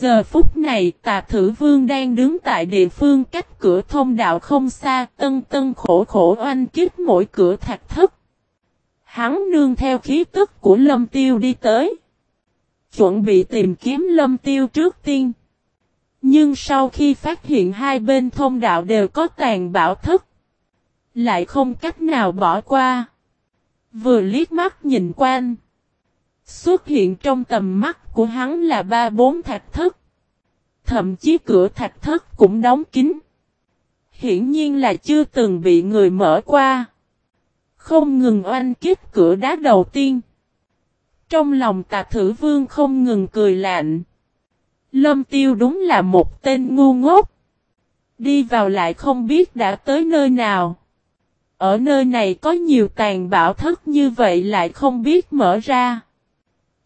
Giờ phút này, tà thử vương đang đứng tại địa phương cách cửa thông đạo không xa, tân tân khổ khổ oanh kích mỗi cửa thạch thất. Hắn nương theo khí tức của lâm tiêu đi tới. Chuẩn bị tìm kiếm lâm tiêu trước tiên. Nhưng sau khi phát hiện hai bên thông đạo đều có tàn bảo thất. Lại không cách nào bỏ qua. Vừa liếc mắt nhìn quanh. Xuất hiện trong tầm mắt của hắn là ba bốn thạch thất. Thậm chí cửa thạch thất cũng đóng kín. Hiển nhiên là chưa từng bị người mở qua. Không ngừng oanh kích cửa đá đầu tiên. Trong lòng tà thử vương không ngừng cười lạnh. Lâm tiêu đúng là một tên ngu ngốc. Đi vào lại không biết đã tới nơi nào. Ở nơi này có nhiều tàn bạo thất như vậy lại không biết mở ra.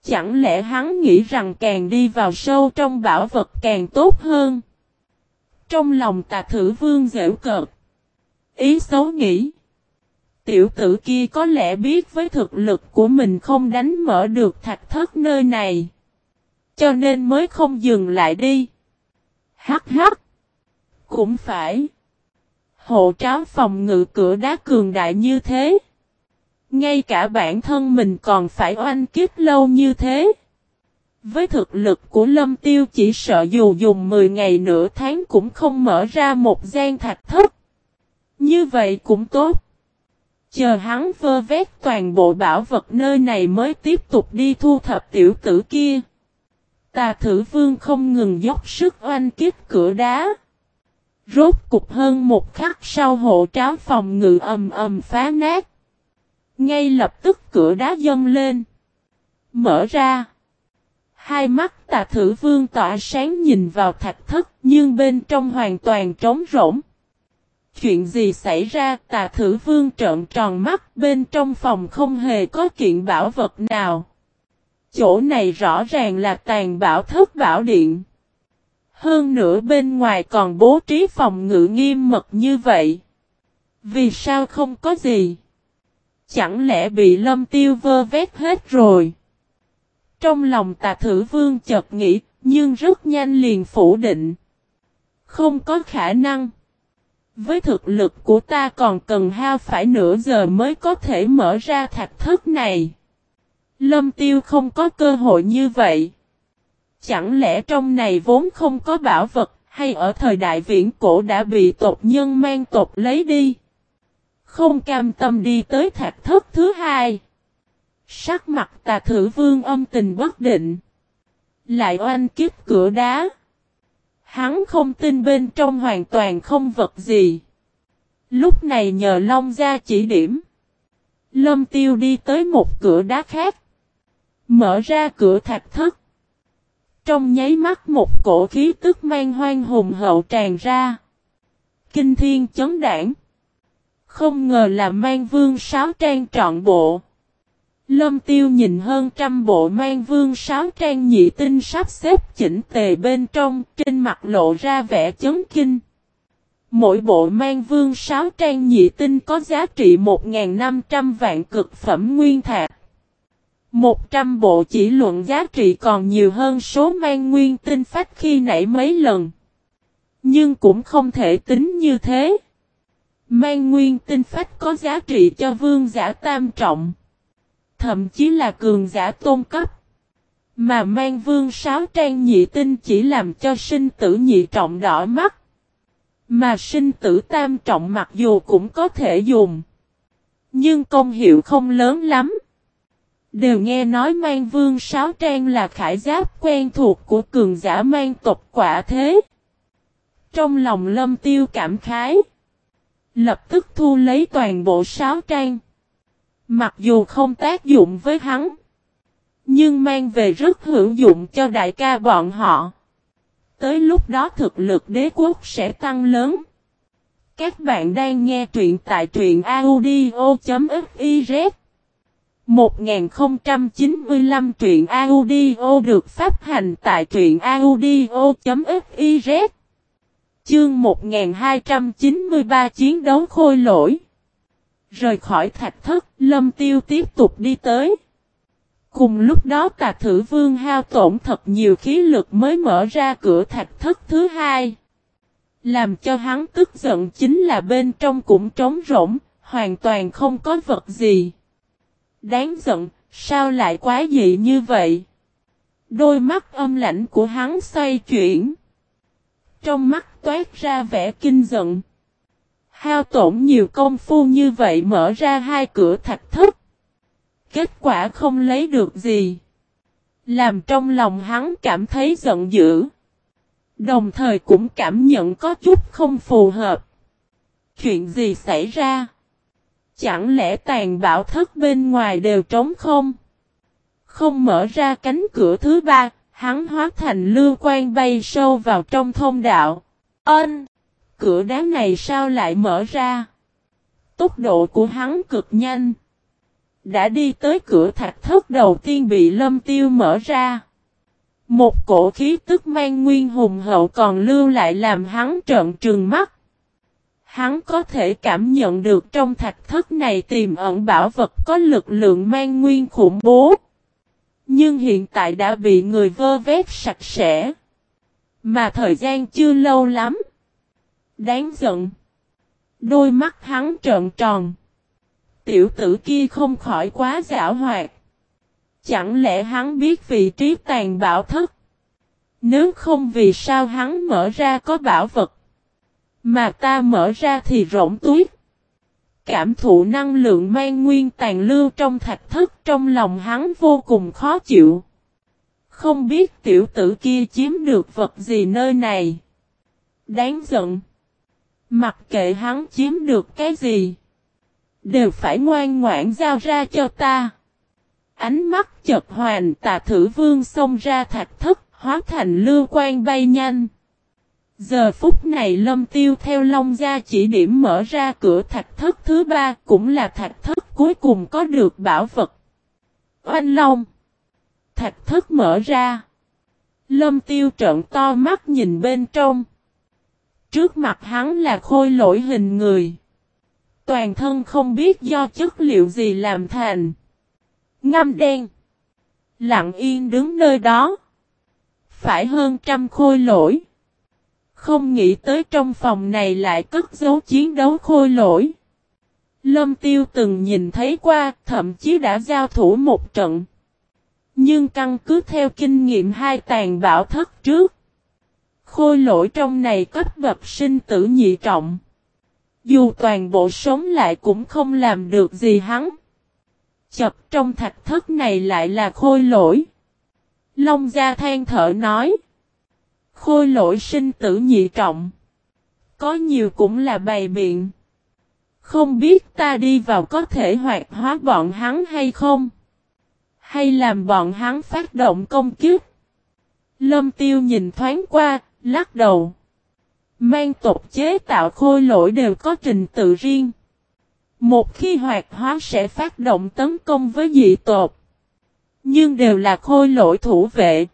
Chẳng lẽ hắn nghĩ rằng càng đi vào sâu trong bảo vật càng tốt hơn? Trong lòng tà thử vương dễu cợt. Ý xấu nghĩ. Tiểu tử kia có lẽ biết với thực lực của mình không đánh mở được thạch thất nơi này. Cho nên mới không dừng lại đi. Hắc hắc. Cũng phải. Hộ tráo phòng ngự cửa đá cường đại như thế. Ngay cả bản thân mình còn phải oanh kiếp lâu như thế. Với thực lực của lâm tiêu chỉ sợ dù dùng 10 ngày nửa tháng cũng không mở ra một gian thạch thất. Như vậy cũng tốt. Chờ hắn vơ vét toàn bộ bảo vật nơi này mới tiếp tục đi thu thập tiểu tử kia. Tà thử vương không ngừng dốc sức oanh kiếp cửa đá. Rốt cục hơn một khắc sau hộ tráo phòng ngự ầm ầm phá nát. Ngay lập tức cửa đá dâng lên. Mở ra. Hai mắt tà thử vương tỏa sáng nhìn vào thạch thất, nhưng bên trong hoàn toàn trống rỗng. Chuyện gì xảy ra tà thử vương trợn tròn mắt, bên trong phòng không hề có kiện bảo vật nào. Chỗ này rõ ràng là tàn bảo thất bảo điện. Hơn nữa bên ngoài còn bố trí phòng ngự nghiêm mật như vậy. Vì sao không có gì? Chẳng lẽ bị lâm tiêu vơ vét hết rồi? Trong lòng tà thử vương chợt nghĩ, nhưng rất nhanh liền phủ định. Không có khả năng. Với thực lực của ta còn cần hao phải nửa giờ mới có thể mở ra thạch thất này. Lâm tiêu không có cơ hội như vậy. Chẳng lẽ trong này vốn không có bảo vật, hay ở thời đại viễn cổ đã bị tộc nhân mang tộc lấy đi? Không cam tâm đi tới thạch thất thứ hai. Sắc mặt tà thử vương âm tình bất định. Lại oanh kiếp cửa đá. Hắn không tin bên trong hoàn toàn không vật gì. Lúc này nhờ Long ra chỉ điểm. Lâm tiêu đi tới một cửa đá khác. Mở ra cửa thạch thất. Trong nháy mắt một cổ khí tức mang hoang hùng hậu tràn ra. Kinh thiên chấn đảng. Không ngờ là mang vương sáo trang trọn bộ. Lâm tiêu nhìn hơn trăm bộ mang vương sáo trang nhị tinh sắp xếp chỉnh tề bên trong, trên mặt lộ ra vẻ chấn kinh. Mỗi bộ mang vương sáo trang nhị tinh có giá trị 1.500 vạn cực phẩm nguyên thạc. 100 bộ chỉ luận giá trị còn nhiều hơn số mang nguyên tinh phách khi nãy mấy lần. Nhưng cũng không thể tính như thế. Mang nguyên tinh phách có giá trị cho vương giả tam trọng. Thậm chí là cường giả tôn cấp. Mà mang vương sáu trang nhị tinh chỉ làm cho sinh tử nhị trọng đỏ mắt. Mà sinh tử tam trọng mặc dù cũng có thể dùng. Nhưng công hiệu không lớn lắm. Đều nghe nói mang vương sáu trang là khải giáp quen thuộc của cường giả mang tộc quả thế. Trong lòng lâm tiêu cảm khái. Lập tức thu lấy toàn bộ sáu trang. Mặc dù không tác dụng với hắn. Nhưng mang về rất hữu dụng cho đại ca bọn họ. Tới lúc đó thực lực đế quốc sẽ tăng lớn. Các bạn đang nghe truyện tại truyện audio.fiz 1095 truyện audio được phát hành tại truyện audio.fiz Chương 1293 chiến đấu khôi lỗi Rời khỏi thạch thất, lâm tiêu tiếp tục đi tới. Cùng lúc đó tà thử vương hao tổn thật nhiều khí lực mới mở ra cửa thạch thất thứ hai. Làm cho hắn tức giận chính là bên trong cũng trống rỗng, hoàn toàn không có vật gì. Đáng giận, sao lại quá dị như vậy? Đôi mắt âm lãnh của hắn xoay chuyển. Trong mắt toát ra vẻ kinh giận. Hao tổn nhiều công phu như vậy mở ra hai cửa thạch thất. Kết quả không lấy được gì. Làm trong lòng hắn cảm thấy giận dữ. Đồng thời cũng cảm nhận có chút không phù hợp. Chuyện gì xảy ra? Chẳng lẽ tàn bạo thất bên ngoài đều trống không? Không mở ra cánh cửa thứ ba, hắn hóa thành lưu quan bay sâu vào trong thông đạo. Ân! Cửa đá này sao lại mở ra? Tốc độ của hắn cực nhanh. Đã đi tới cửa thạch thất đầu tiên bị lâm tiêu mở ra. Một cổ khí tức mang nguyên hùng hậu còn lưu lại làm hắn trợn trừng mắt. Hắn có thể cảm nhận được trong thạch thất này tiềm ẩn bảo vật có lực lượng mang nguyên khủng bố. Nhưng hiện tại đã bị người vơ vét sạch sẽ. Mà thời gian chưa lâu lắm. Đáng giận. Đôi mắt hắn trợn tròn. Tiểu tử kia không khỏi quá giả hoạt. Chẳng lẽ hắn biết vị trí tàn bảo thất? Nếu không vì sao hắn mở ra có bảo vật? Mà ta mở ra thì rỗng tuyết. Cảm thụ năng lượng mang nguyên tàn lưu trong thạch thất trong lòng hắn vô cùng khó chịu. Không biết tiểu tử kia chiếm được vật gì nơi này. Đáng giận. Mặc kệ hắn chiếm được cái gì. Đều phải ngoan ngoãn giao ra cho ta. Ánh mắt chật hoàn tà thử vương xông ra thạch thất, hóa thành lưu quan bay nhanh. Giờ phút này lâm tiêu theo Long Gia chỉ điểm mở ra cửa thạch thất thứ ba cũng là thạch thất cuối cùng có được bảo vật. Oanh Long Thạch thất mở ra. Lâm tiêu trợn to mắt nhìn bên trong. Trước mặt hắn là khôi lỗi hình người. Toàn thân không biết do chất liệu gì làm thành. Ngâm đen. Lặng yên đứng nơi đó. Phải hơn trăm khôi lỗi. Không nghĩ tới trong phòng này lại cất dấu chiến đấu khôi lỗi. Lâm Tiêu từng nhìn thấy qua, thậm chí đã giao thủ một trận. Nhưng căn cứ theo kinh nghiệm hai tàn bảo thất trước. Khôi lỗi trong này cấp bậc sinh tử nhị trọng. Dù toàn bộ sống lại cũng không làm được gì hắn. Chập trong thạch thất này lại là khôi lỗi. Long gia than thở nói. Khôi lỗi sinh tử nhị trọng. Có nhiều cũng là bày biện. Không biết ta đi vào có thể hoạt hóa bọn hắn hay không? Hay làm bọn hắn phát động công kiếp? Lâm tiêu nhìn thoáng qua, lắc đầu. Mang tộc chế tạo khôi lỗi đều có trình tự riêng. Một khi hoạt hóa sẽ phát động tấn công với dị tộc. Nhưng đều là khôi lỗi thủ vệ.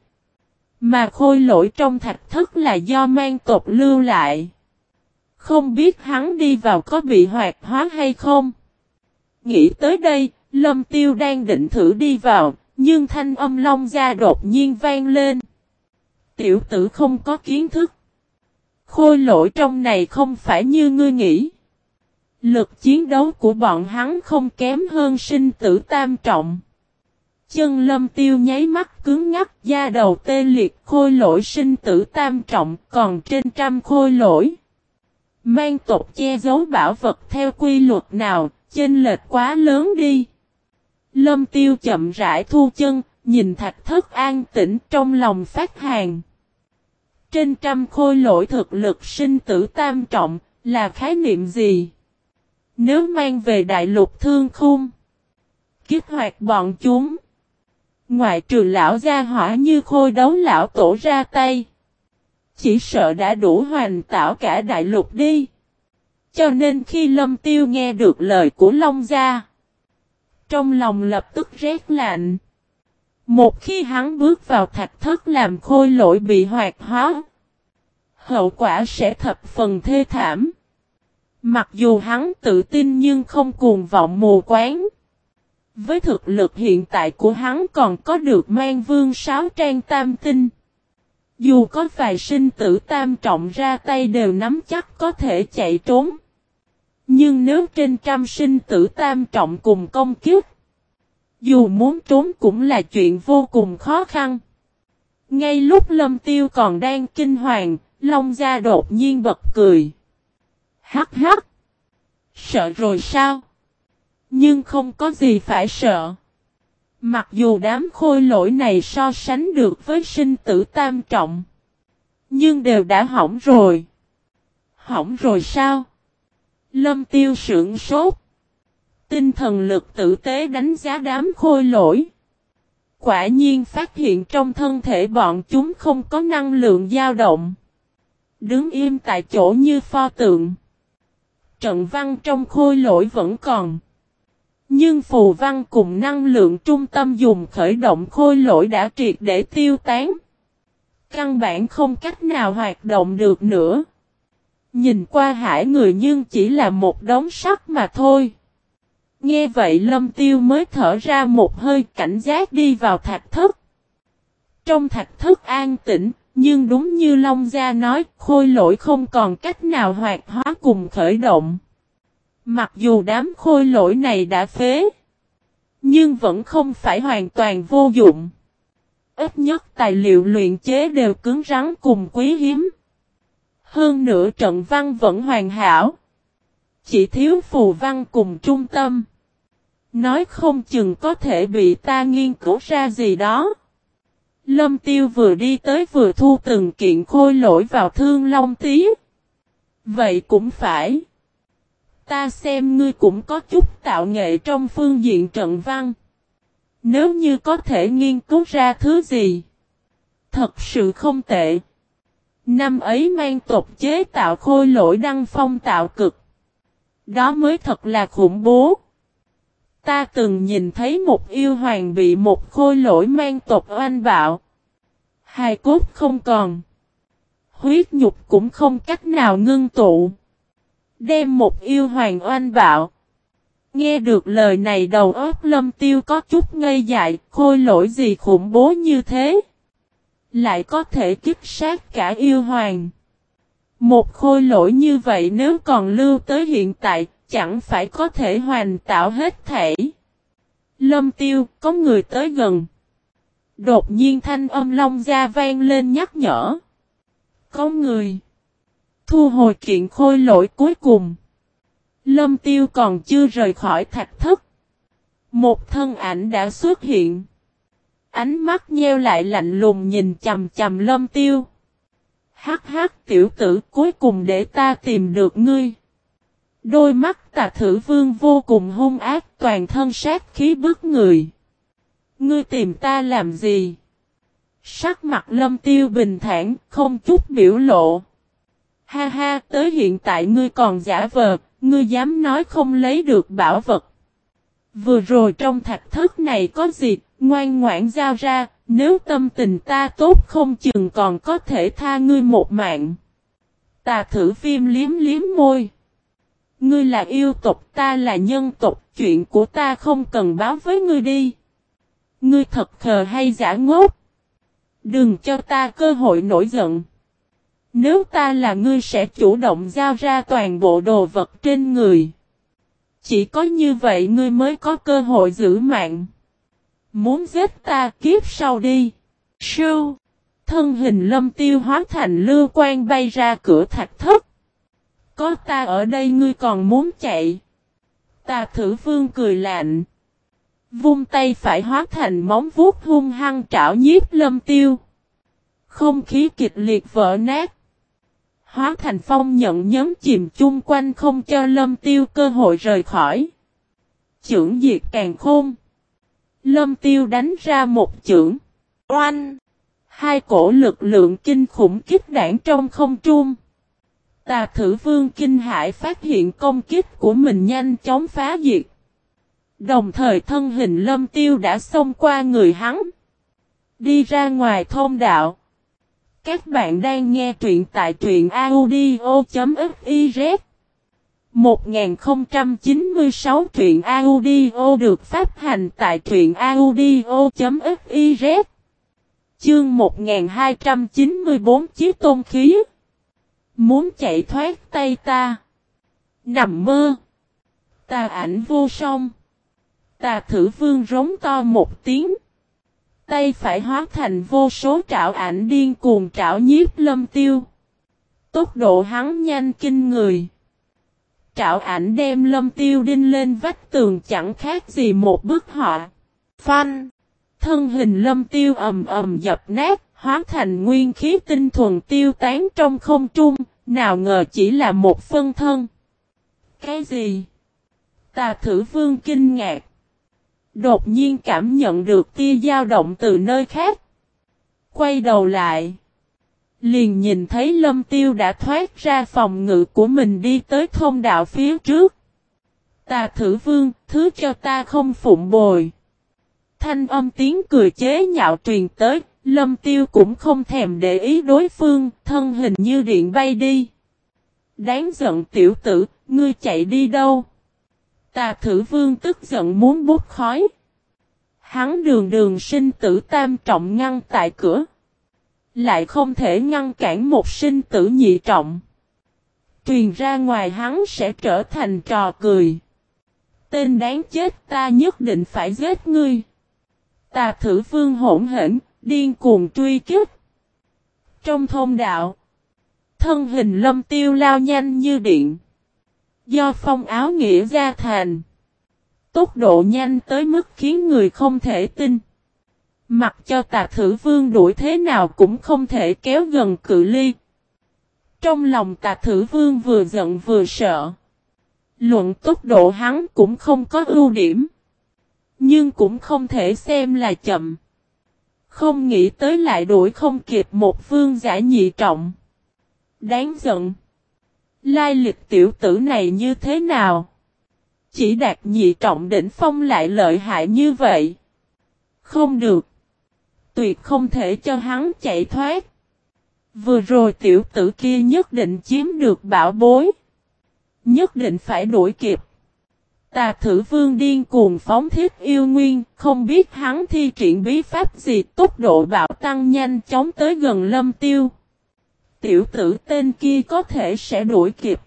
Mà khôi lỗi trong thạch thất là do mang tộc lưu lại. Không biết hắn đi vào có bị hoạt hóa hay không. Nghĩ tới đây, Lâm Tiêu đang định thử đi vào, nhưng thanh âm long gia đột nhiên vang lên. Tiểu tử không có kiến thức. Khôi lỗi trong này không phải như ngươi nghĩ. Lực chiến đấu của bọn hắn không kém hơn sinh tử tam trọng. Chân lâm tiêu nháy mắt cứng ngắt da đầu tê liệt khôi lỗi sinh tử tam trọng còn trên trăm khôi lỗi. Mang tộc che giấu bảo vật theo quy luật nào, chênh lệch quá lớn đi. Lâm tiêu chậm rãi thu chân, nhìn thạch thất an tĩnh trong lòng phát hàng. Trên trăm khôi lỗi thực lực sinh tử tam trọng, là khái niệm gì? Nếu mang về đại lục thương khung, kích hoạt bọn chúng, ngoại trừ lão gia hỏa như khôi đấu lão tổ ra tay, chỉ sợ đã đủ hoàn tạo cả đại lục đi. Cho nên khi Lâm Tiêu nghe được lời của Long Gia, trong lòng lập tức rét lạnh. Một khi hắn bước vào thạch thất làm khôi lỗi bị hoạt hóa, hậu quả sẽ thập phần thê thảm. Mặc dù hắn tự tin nhưng không cuồng vọng mù quáng. Với thực lực hiện tại của hắn còn có được mang vương sáu trang tam tinh. Dù có vài sinh tử tam trọng ra tay đều nắm chắc có thể chạy trốn. Nhưng nếu trên trăm sinh tử tam trọng cùng công kiếp, dù muốn trốn cũng là chuyện vô cùng khó khăn. Ngay lúc lâm tiêu còn đang kinh hoàng, Long Gia đột nhiên bật cười. Hắc hắc! Sợ rồi sao? Nhưng không có gì phải sợ. Mặc dù đám khôi lỗi này so sánh được với sinh tử tam trọng. Nhưng đều đã hỏng rồi. Hỏng rồi sao? Lâm tiêu sưởng sốt. Tinh thần lực tử tế đánh giá đám khôi lỗi. Quả nhiên phát hiện trong thân thể bọn chúng không có năng lượng dao động. Đứng im tại chỗ như pho tượng. Trận văn trong khôi lỗi vẫn còn. Nhưng phù văn cùng năng lượng trung tâm dùng khởi động khôi lỗi đã triệt để tiêu tán. Căn bản không cách nào hoạt động được nữa. Nhìn qua hải người nhưng chỉ là một đống sắt mà thôi. Nghe vậy lâm tiêu mới thở ra một hơi cảnh giác đi vào thạch thất. Trong thạch thất an tĩnh, nhưng đúng như Long Gia nói, khôi lỗi không còn cách nào hoạt hóa cùng khởi động. Mặc dù đám khôi lỗi này đã phế, nhưng vẫn không phải hoàn toàn vô dụng. Ít nhất tài liệu luyện chế đều cứng rắn cùng quý hiếm. Hơn nữa trận văn vẫn hoàn hảo. Chỉ thiếu phù văn cùng trung tâm. Nói không chừng có thể bị ta nghiên cứu ra gì đó. Lâm tiêu vừa đi tới vừa thu từng kiện khôi lỗi vào thương long tí. Vậy cũng phải. Ta xem ngươi cũng có chút tạo nghệ trong phương diện trận văn. Nếu như có thể nghiên cứu ra thứ gì. Thật sự không tệ. Năm ấy mang tộc chế tạo khôi lỗi đăng phong tạo cực. Đó mới thật là khủng bố. Ta từng nhìn thấy một yêu hoàng bị một khôi lỗi mang tộc oanh bạo. Hai cốt không còn. Huyết nhục cũng không cách nào ngưng tụ. Đem một yêu hoàng oanh bạo. Nghe được lời này đầu óc lâm tiêu có chút ngây dại, khôi lỗi gì khủng bố như thế. Lại có thể kích sát cả yêu hoàng. Một khôi lỗi như vậy nếu còn lưu tới hiện tại, chẳng phải có thể hoàn tạo hết thể. Lâm tiêu, có người tới gần. Đột nhiên thanh âm long ra vang lên nhắc nhở. Có người. Thu hồi kiện khôi lỗi cuối cùng. Lâm tiêu còn chưa rời khỏi thạch thất. Một thân ảnh đã xuất hiện. Ánh mắt nheo lại lạnh lùng nhìn chầm chầm lâm tiêu. Hắc hắc tiểu tử cuối cùng để ta tìm được ngươi. Đôi mắt tà thử vương vô cùng hung ác toàn thân sát khí bức người. Ngươi tìm ta làm gì? Sắc mặt lâm tiêu bình thản, không chút biểu lộ. Ha ha, tới hiện tại ngươi còn giả vờ, ngươi dám nói không lấy được bảo vật. Vừa rồi trong thạch thất này có gì, ngoan ngoãn giao ra, nếu tâm tình ta tốt không chừng còn có thể tha ngươi một mạng. Tà thử viêm liếm liếm môi. Ngươi là yêu tộc, ta là nhân tộc, chuyện của ta không cần báo với ngươi đi. Ngươi thật khờ hay giả ngốc? Đừng cho ta cơ hội nổi giận. Nếu ta là ngươi sẽ chủ động giao ra toàn bộ đồ vật trên người. Chỉ có như vậy ngươi mới có cơ hội giữ mạng. Muốn giết ta kiếp sau đi. Sưu. Thân hình lâm tiêu hóa thành lưu quan bay ra cửa thạch thất. Có ta ở đây ngươi còn muốn chạy. Ta thử vương cười lạnh. Vung tay phải hóa thành móng vuốt hung hăng trảo nhiếp lâm tiêu. Không khí kịch liệt vỡ nát. Hóa thành phong nhận nhóm chìm chung quanh không cho lâm tiêu cơ hội rời khỏi. Chưởng diệt càng khôn. Lâm tiêu đánh ra một chưởng. Oanh! Hai cổ lực lượng kinh khủng kích đảng trong không trung. Tà thử vương kinh hải phát hiện công kích của mình nhanh chóng phá diệt. Đồng thời thân hình lâm tiêu đã xông qua người hắn. Đi ra ngoài thôn đạo. Các bạn đang nghe truyện tại truyện audio.fiz 1096 truyện audio được phát hành tại truyện audio.fiz Chương 1294 chiếc tôn khí. Muốn chạy thoát tay ta. Nằm mơ. Tà ảnh vô song. Tà thử vương rống to một tiếng. Tay phải hóa thành vô số trảo ảnh điên cuồng trảo nhiếp lâm tiêu Tốc độ hắn nhanh kinh người trảo ảnh đem lâm tiêu đinh lên vách tường chẳng khác gì một bức họa. Phanh! Thân hình lâm tiêu ầm ầm dập nát, hóa thành nguyên khí tinh thuần tiêu tán trong không trung, nào ngờ chỉ là một phân thân. Cái gì? Tà thử vương kinh ngạc. Đột nhiên cảm nhận được tia dao động từ nơi khác. Quay đầu lại. Liền nhìn thấy lâm tiêu đã thoát ra phòng ngự của mình đi tới thông đạo phía trước. Tà thử vương, thứ cho ta không phụng bồi. Thanh âm tiếng cười chế nhạo truyền tới, lâm tiêu cũng không thèm để ý đối phương, thân hình như điện bay đi. Đáng giận tiểu tử, ngươi chạy đi đâu? Tà thử vương tức giận muốn bút khói. Hắn đường đường sinh tử tam trọng ngăn tại cửa. Lại không thể ngăn cản một sinh tử nhị trọng. Truyền ra ngoài hắn sẽ trở thành trò cười. Tên đáng chết ta nhất định phải giết ngươi. Tà thử vương hỗn hển, điên cuồng truy kích. Trong thôn đạo, thân hình lâm tiêu lao nhanh như điện. Do phong áo nghĩa ra thành. Tốc độ nhanh tới mức khiến người không thể tin. Mặc cho tà thử vương đuổi thế nào cũng không thể kéo gần cự ly. Trong lòng tà thử vương vừa giận vừa sợ. Luận tốc độ hắn cũng không có ưu điểm. Nhưng cũng không thể xem là chậm. Không nghĩ tới lại đuổi không kịp một vương giả nhị trọng. Đáng giận. Lai lịch tiểu tử này như thế nào? Chỉ đạt nhị trọng đỉnh phong lại lợi hại như vậy. Không được tuyệt không thể cho hắn chạy thoát. Vừa rồi tiểu tử kia nhất định chiếm được bảo bối. Nhất định phải đuổi kịp. Tà thử vương điên cuồng phóng thiết yêu nguyên, không biết hắn thi triển bí pháp gì tốc độ bạo tăng nhanh chóng tới gần lâm tiêu. Tiểu tử tên kia có thể sẽ đuổi kịp.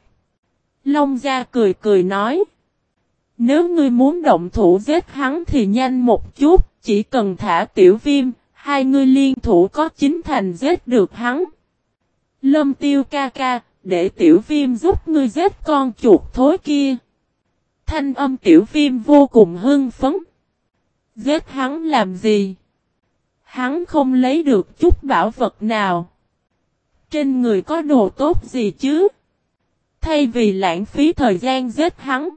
Long gia cười cười nói. Nếu ngươi muốn động thủ giết hắn thì nhanh một chút, chỉ cần thả tiểu viêm, hai ngươi liên thủ có chính thành giết được hắn. Lâm tiêu ca ca, để tiểu viêm giúp ngươi giết con chuột thối kia. Thanh âm tiểu viêm vô cùng hưng phấn. Giết hắn làm gì? Hắn không lấy được chút bảo vật nào. Trên người có đồ tốt gì chứ? Thay vì lãng phí thời gian giết hắn.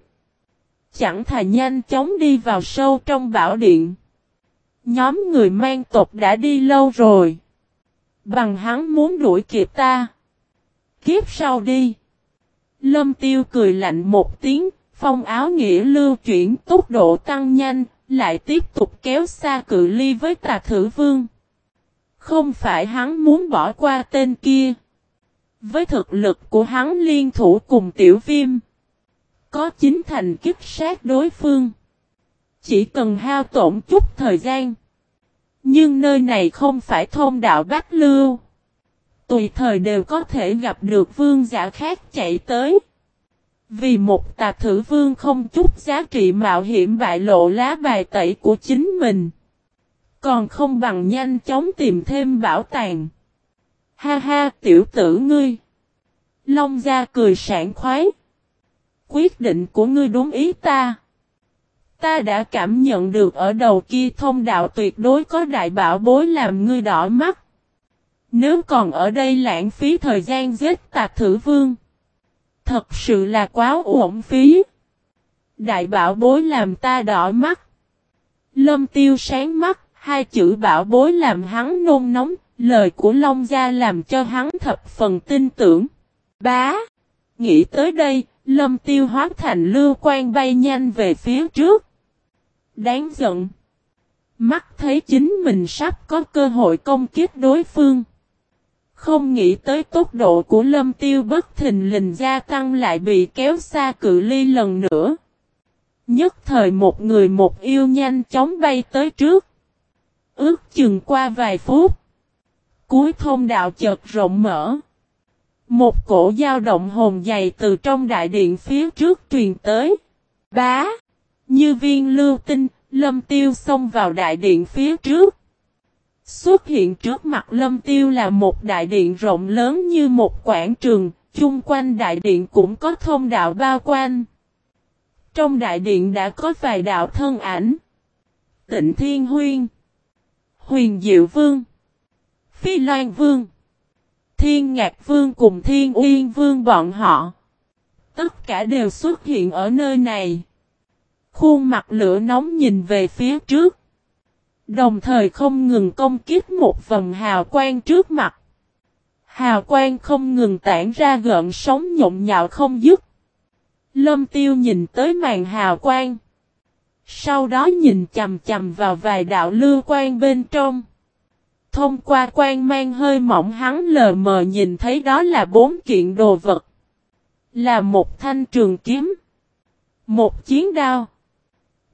Chẳng thà nhanh chóng đi vào sâu trong bảo điện. Nhóm người mang tộc đã đi lâu rồi. Bằng hắn muốn đuổi kịp ta. Kiếp sau đi. Lâm tiêu cười lạnh một tiếng, phong áo nghĩa lưu chuyển tốc độ tăng nhanh, lại tiếp tục kéo xa cự ly với tà thử vương. Không phải hắn muốn bỏ qua tên kia. Với thực lực của hắn liên thủ cùng tiểu viêm. Có chính thành kích sát đối phương. Chỉ cần hao tổn chút thời gian. Nhưng nơi này không phải thôn đạo Bách Lưu. Tùy thời đều có thể gặp được vương giả khác chạy tới. Vì một tạp thử vương không chút giá trị mạo hiểm bại lộ lá bài tẩy của chính mình. Còn không bằng nhanh chóng tìm thêm bảo tàng. Ha ha tiểu tử ngươi. Long gia cười sảng khoái. Quyết định của ngươi đúng ý ta. Ta đã cảm nhận được ở đầu kia thông đạo tuyệt đối có đại bảo bối làm ngươi đỏ mắt. Nếu còn ở đây lãng phí thời gian giết tạc thử vương. Thật sự là quá uổng phí. Đại bảo bối làm ta đỏ mắt. Lâm tiêu sáng mắt, hai chữ bảo bối làm hắn nôn nóng, lời của Long Gia làm cho hắn thập phần tin tưởng. Bá! Nghĩ tới đây, Lâm tiêu hóa thành lưu quan bay nhanh về phía trước. Đáng giận. Mắt thấy chính mình sắp có cơ hội công kích đối phương. Không nghĩ tới tốc độ của lâm tiêu bất thình lình gia tăng lại bị kéo xa cự ly lần nữa. Nhất thời một người một yêu nhanh chóng bay tới trước. Ước chừng qua vài phút. Cuối thông đạo chợt rộng mở. Một cổ dao động hồn dày từ trong đại điện phía trước truyền tới. Bá! Như viên lưu tinh, lâm tiêu xông vào đại điện phía trước. Xuất hiện trước mặt lâm tiêu là một đại điện rộng lớn như một quảng trường, chung quanh đại điện cũng có thông đạo bao quanh. Trong đại điện đã có vài đạo thân ảnh. Tịnh Thiên Huyên Huyền Diệu Vương, Phi Loan Vương, Thiên Ngạc Vương cùng Thiên Uyên Vương bọn họ. Tất cả đều xuất hiện ở nơi này. Khuôn mặt lửa nóng nhìn về phía trước. Đồng thời không ngừng công kích một vầng hào quang trước mặt. Hào quang không ngừng tản ra gợn sóng nhộn nhạo không dứt. Lâm tiêu nhìn tới màn hào quang. Sau đó nhìn chầm chầm vào vài đạo lưu quan bên trong. Thông qua quan mang hơi mỏng hắn lờ mờ nhìn thấy đó là bốn kiện đồ vật. Là một thanh trường kiếm. Một chiến đao.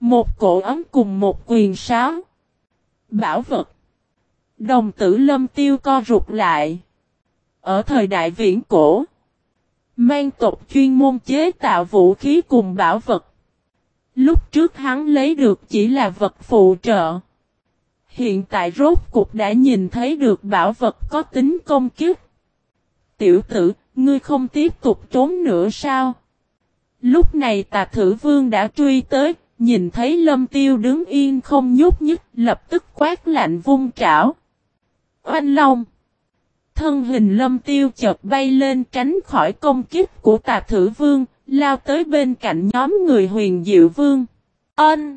Một cổ ấm cùng một quyền sáo. Bảo vật. Đồng tử lâm tiêu co rụt lại. Ở thời đại viễn cổ. Mang tộc chuyên môn chế tạo vũ khí cùng bảo vật. Lúc trước hắn lấy được chỉ là vật phụ trợ. Hiện tại rốt cục đã nhìn thấy được bảo vật có tính công kiếp. Tiểu tử, ngươi không tiếp tục trốn nữa sao? Lúc này tà thử vương đã truy tới, nhìn thấy lâm tiêu đứng yên không nhúc nhích, lập tức quát lạnh vung trảo. Oanh long! Thân hình lâm tiêu chợt bay lên tránh khỏi công kích của tà thử vương, lao tới bên cạnh nhóm người huyền diệu vương. Ân!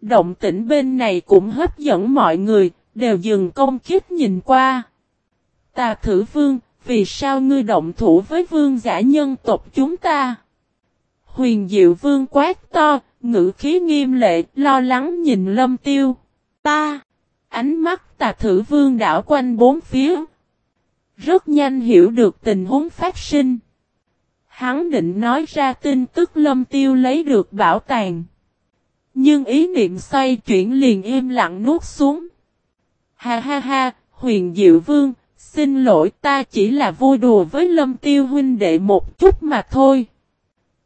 Động tĩnh bên này cũng hấp dẫn mọi người, đều dừng công kiếp nhìn qua. Tà thử vương, vì sao ngươi động thủ với vương giả nhân tộc chúng ta? Huyền diệu vương quát to, ngữ khí nghiêm lệ, lo lắng nhìn lâm tiêu. Ta! Ánh mắt tà thử vương đảo quanh bốn phía. Rất nhanh hiểu được tình huống phát sinh. Hắn định nói ra tin tức lâm tiêu lấy được bảo tàng. Nhưng ý niệm xoay chuyển liền im lặng nuốt xuống. Ha ha ha, huyền diệu vương, xin lỗi ta chỉ là vui đùa với lâm tiêu huynh đệ một chút mà thôi.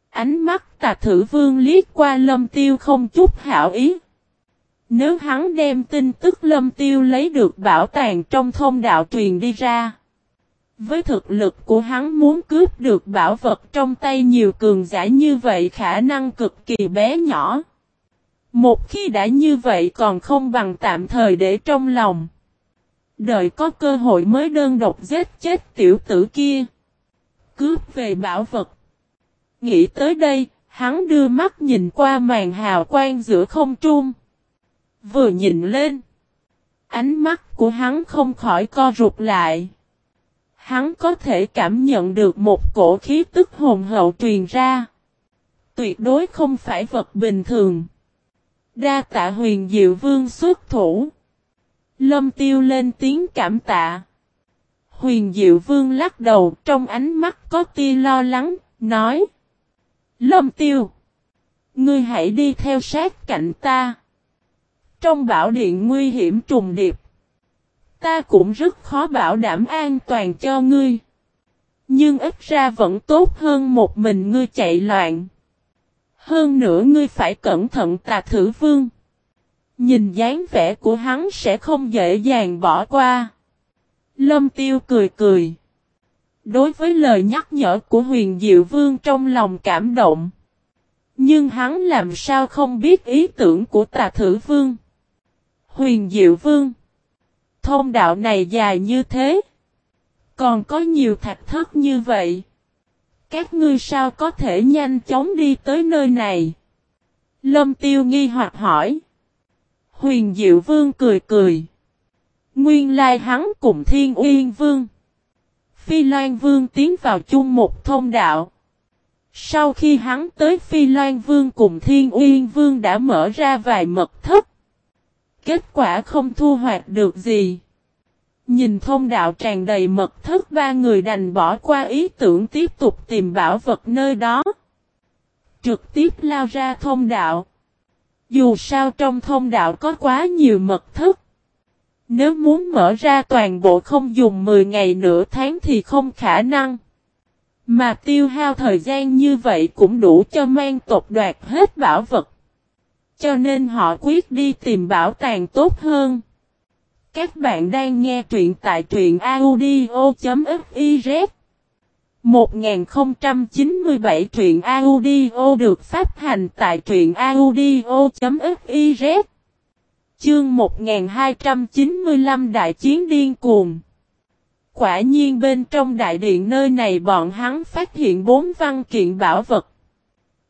Ánh mắt tà thử vương liếc qua lâm tiêu không chút hảo ý. Nếu hắn đem tin tức lâm tiêu lấy được bảo tàng trong thông đạo truyền đi ra. Với thực lực của hắn muốn cướp được bảo vật trong tay nhiều cường giả như vậy khả năng cực kỳ bé nhỏ. Một khi đã như vậy còn không bằng tạm thời để trong lòng. Đợi có cơ hội mới đơn độc giết chết tiểu tử kia. Cướp về bảo vật. Nghĩ tới đây, hắn đưa mắt nhìn qua màn hào quang giữa không trung. Vừa nhìn lên. Ánh mắt của hắn không khỏi co rụt lại. Hắn có thể cảm nhận được một cổ khí tức hồn hậu truyền ra. Tuyệt đối không phải vật bình thường. Đa tạ huyền diệu vương xuất thủ. Lâm tiêu lên tiếng cảm tạ. Huyền diệu vương lắc đầu trong ánh mắt có tia lo lắng, nói. Lâm tiêu. Ngươi hãy đi theo sát cạnh ta. Trong bảo điện nguy hiểm trùng điệp. Ta cũng rất khó bảo đảm an toàn cho ngươi. Nhưng ít ra vẫn tốt hơn một mình ngươi chạy loạn. Hơn nữa ngươi phải cẩn thận tà thử vương. Nhìn dáng vẻ của hắn sẽ không dễ dàng bỏ qua. Lâm tiêu cười cười. Đối với lời nhắc nhở của huyền diệu vương trong lòng cảm động. Nhưng hắn làm sao không biết ý tưởng của tà thử vương. Huyền diệu vương. Thông đạo này dài như thế. Còn có nhiều thạch thất như vậy. Các ngươi sao có thể nhanh chóng đi tới nơi này? Lâm tiêu nghi hoặc hỏi. Huyền Diệu Vương cười cười. Nguyên lai hắn cùng Thiên Uyên Vương. Phi Loan Vương tiến vào chung một thông đạo. Sau khi hắn tới Phi Loan Vương cùng Thiên Uyên Vương đã mở ra vài mật thất. Kết quả không thu hoạch được gì. Nhìn thông đạo tràn đầy mật thất, ba người đành bỏ qua ý tưởng tiếp tục tìm bảo vật nơi đó. Trực tiếp lao ra thông đạo. Dù sao trong thông đạo có quá nhiều mật thất. Nếu muốn mở ra toàn bộ không dùng 10 ngày nửa tháng thì không khả năng. Mà tiêu hao thời gian như vậy cũng đủ cho mang tộc đoạt hết bảo vật. Cho nên họ quyết đi tìm bảo tàng tốt hơn. Các bạn đang nghe truyện tại truyện audio.fiz 1097 truyện audio được phát hành tại truyện audio.fiz Chương 1295 Đại chiến điên cuồng Quả nhiên bên trong đại điện nơi này bọn hắn phát hiện bốn văn kiện bảo vật.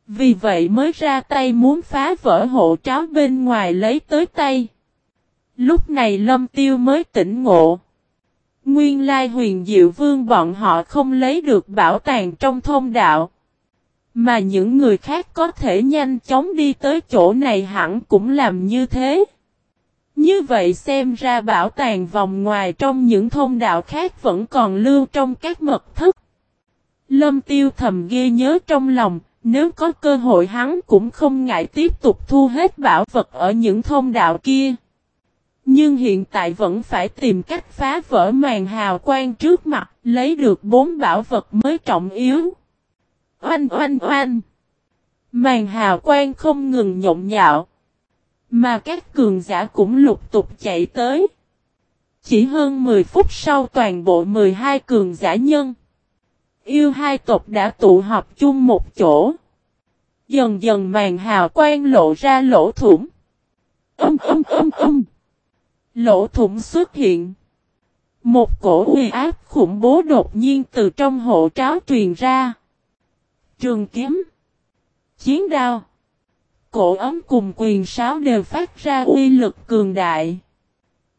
Vì vậy mới ra tay muốn phá vỡ hộ tráo bên ngoài lấy tới tay. Lúc này lâm tiêu mới tỉnh ngộ. Nguyên lai huyền diệu vương bọn họ không lấy được bảo tàng trong thông đạo. Mà những người khác có thể nhanh chóng đi tới chỗ này hẳn cũng làm như thế. Như vậy xem ra bảo tàng vòng ngoài trong những thông đạo khác vẫn còn lưu trong các mật thất. Lâm tiêu thầm ghi nhớ trong lòng, nếu có cơ hội hắn cũng không ngại tiếp tục thu hết bảo vật ở những thông đạo kia. Nhưng hiện tại vẫn phải tìm cách phá vỡ màn hào quang trước mặt, lấy được bốn bảo vật mới trọng yếu. Oanh oanh oanh! Màn hào quang không ngừng nhộn nhạo. Mà các cường giả cũng lục tục chạy tới. Chỉ hơn 10 phút sau toàn bộ 12 cường giả nhân. Yêu hai tộc đã tụ họp chung một chỗ. Dần dần màn hào quang lộ ra lỗ thủng. Âm âm âm âm. Lỗ thủng xuất hiện. Một cổ uy áp khủng bố đột nhiên từ trong hộ tráo truyền ra. Trường kiếm. Chiến đao cổ ấm cùng quyền sáo đều phát ra uy lực cường đại.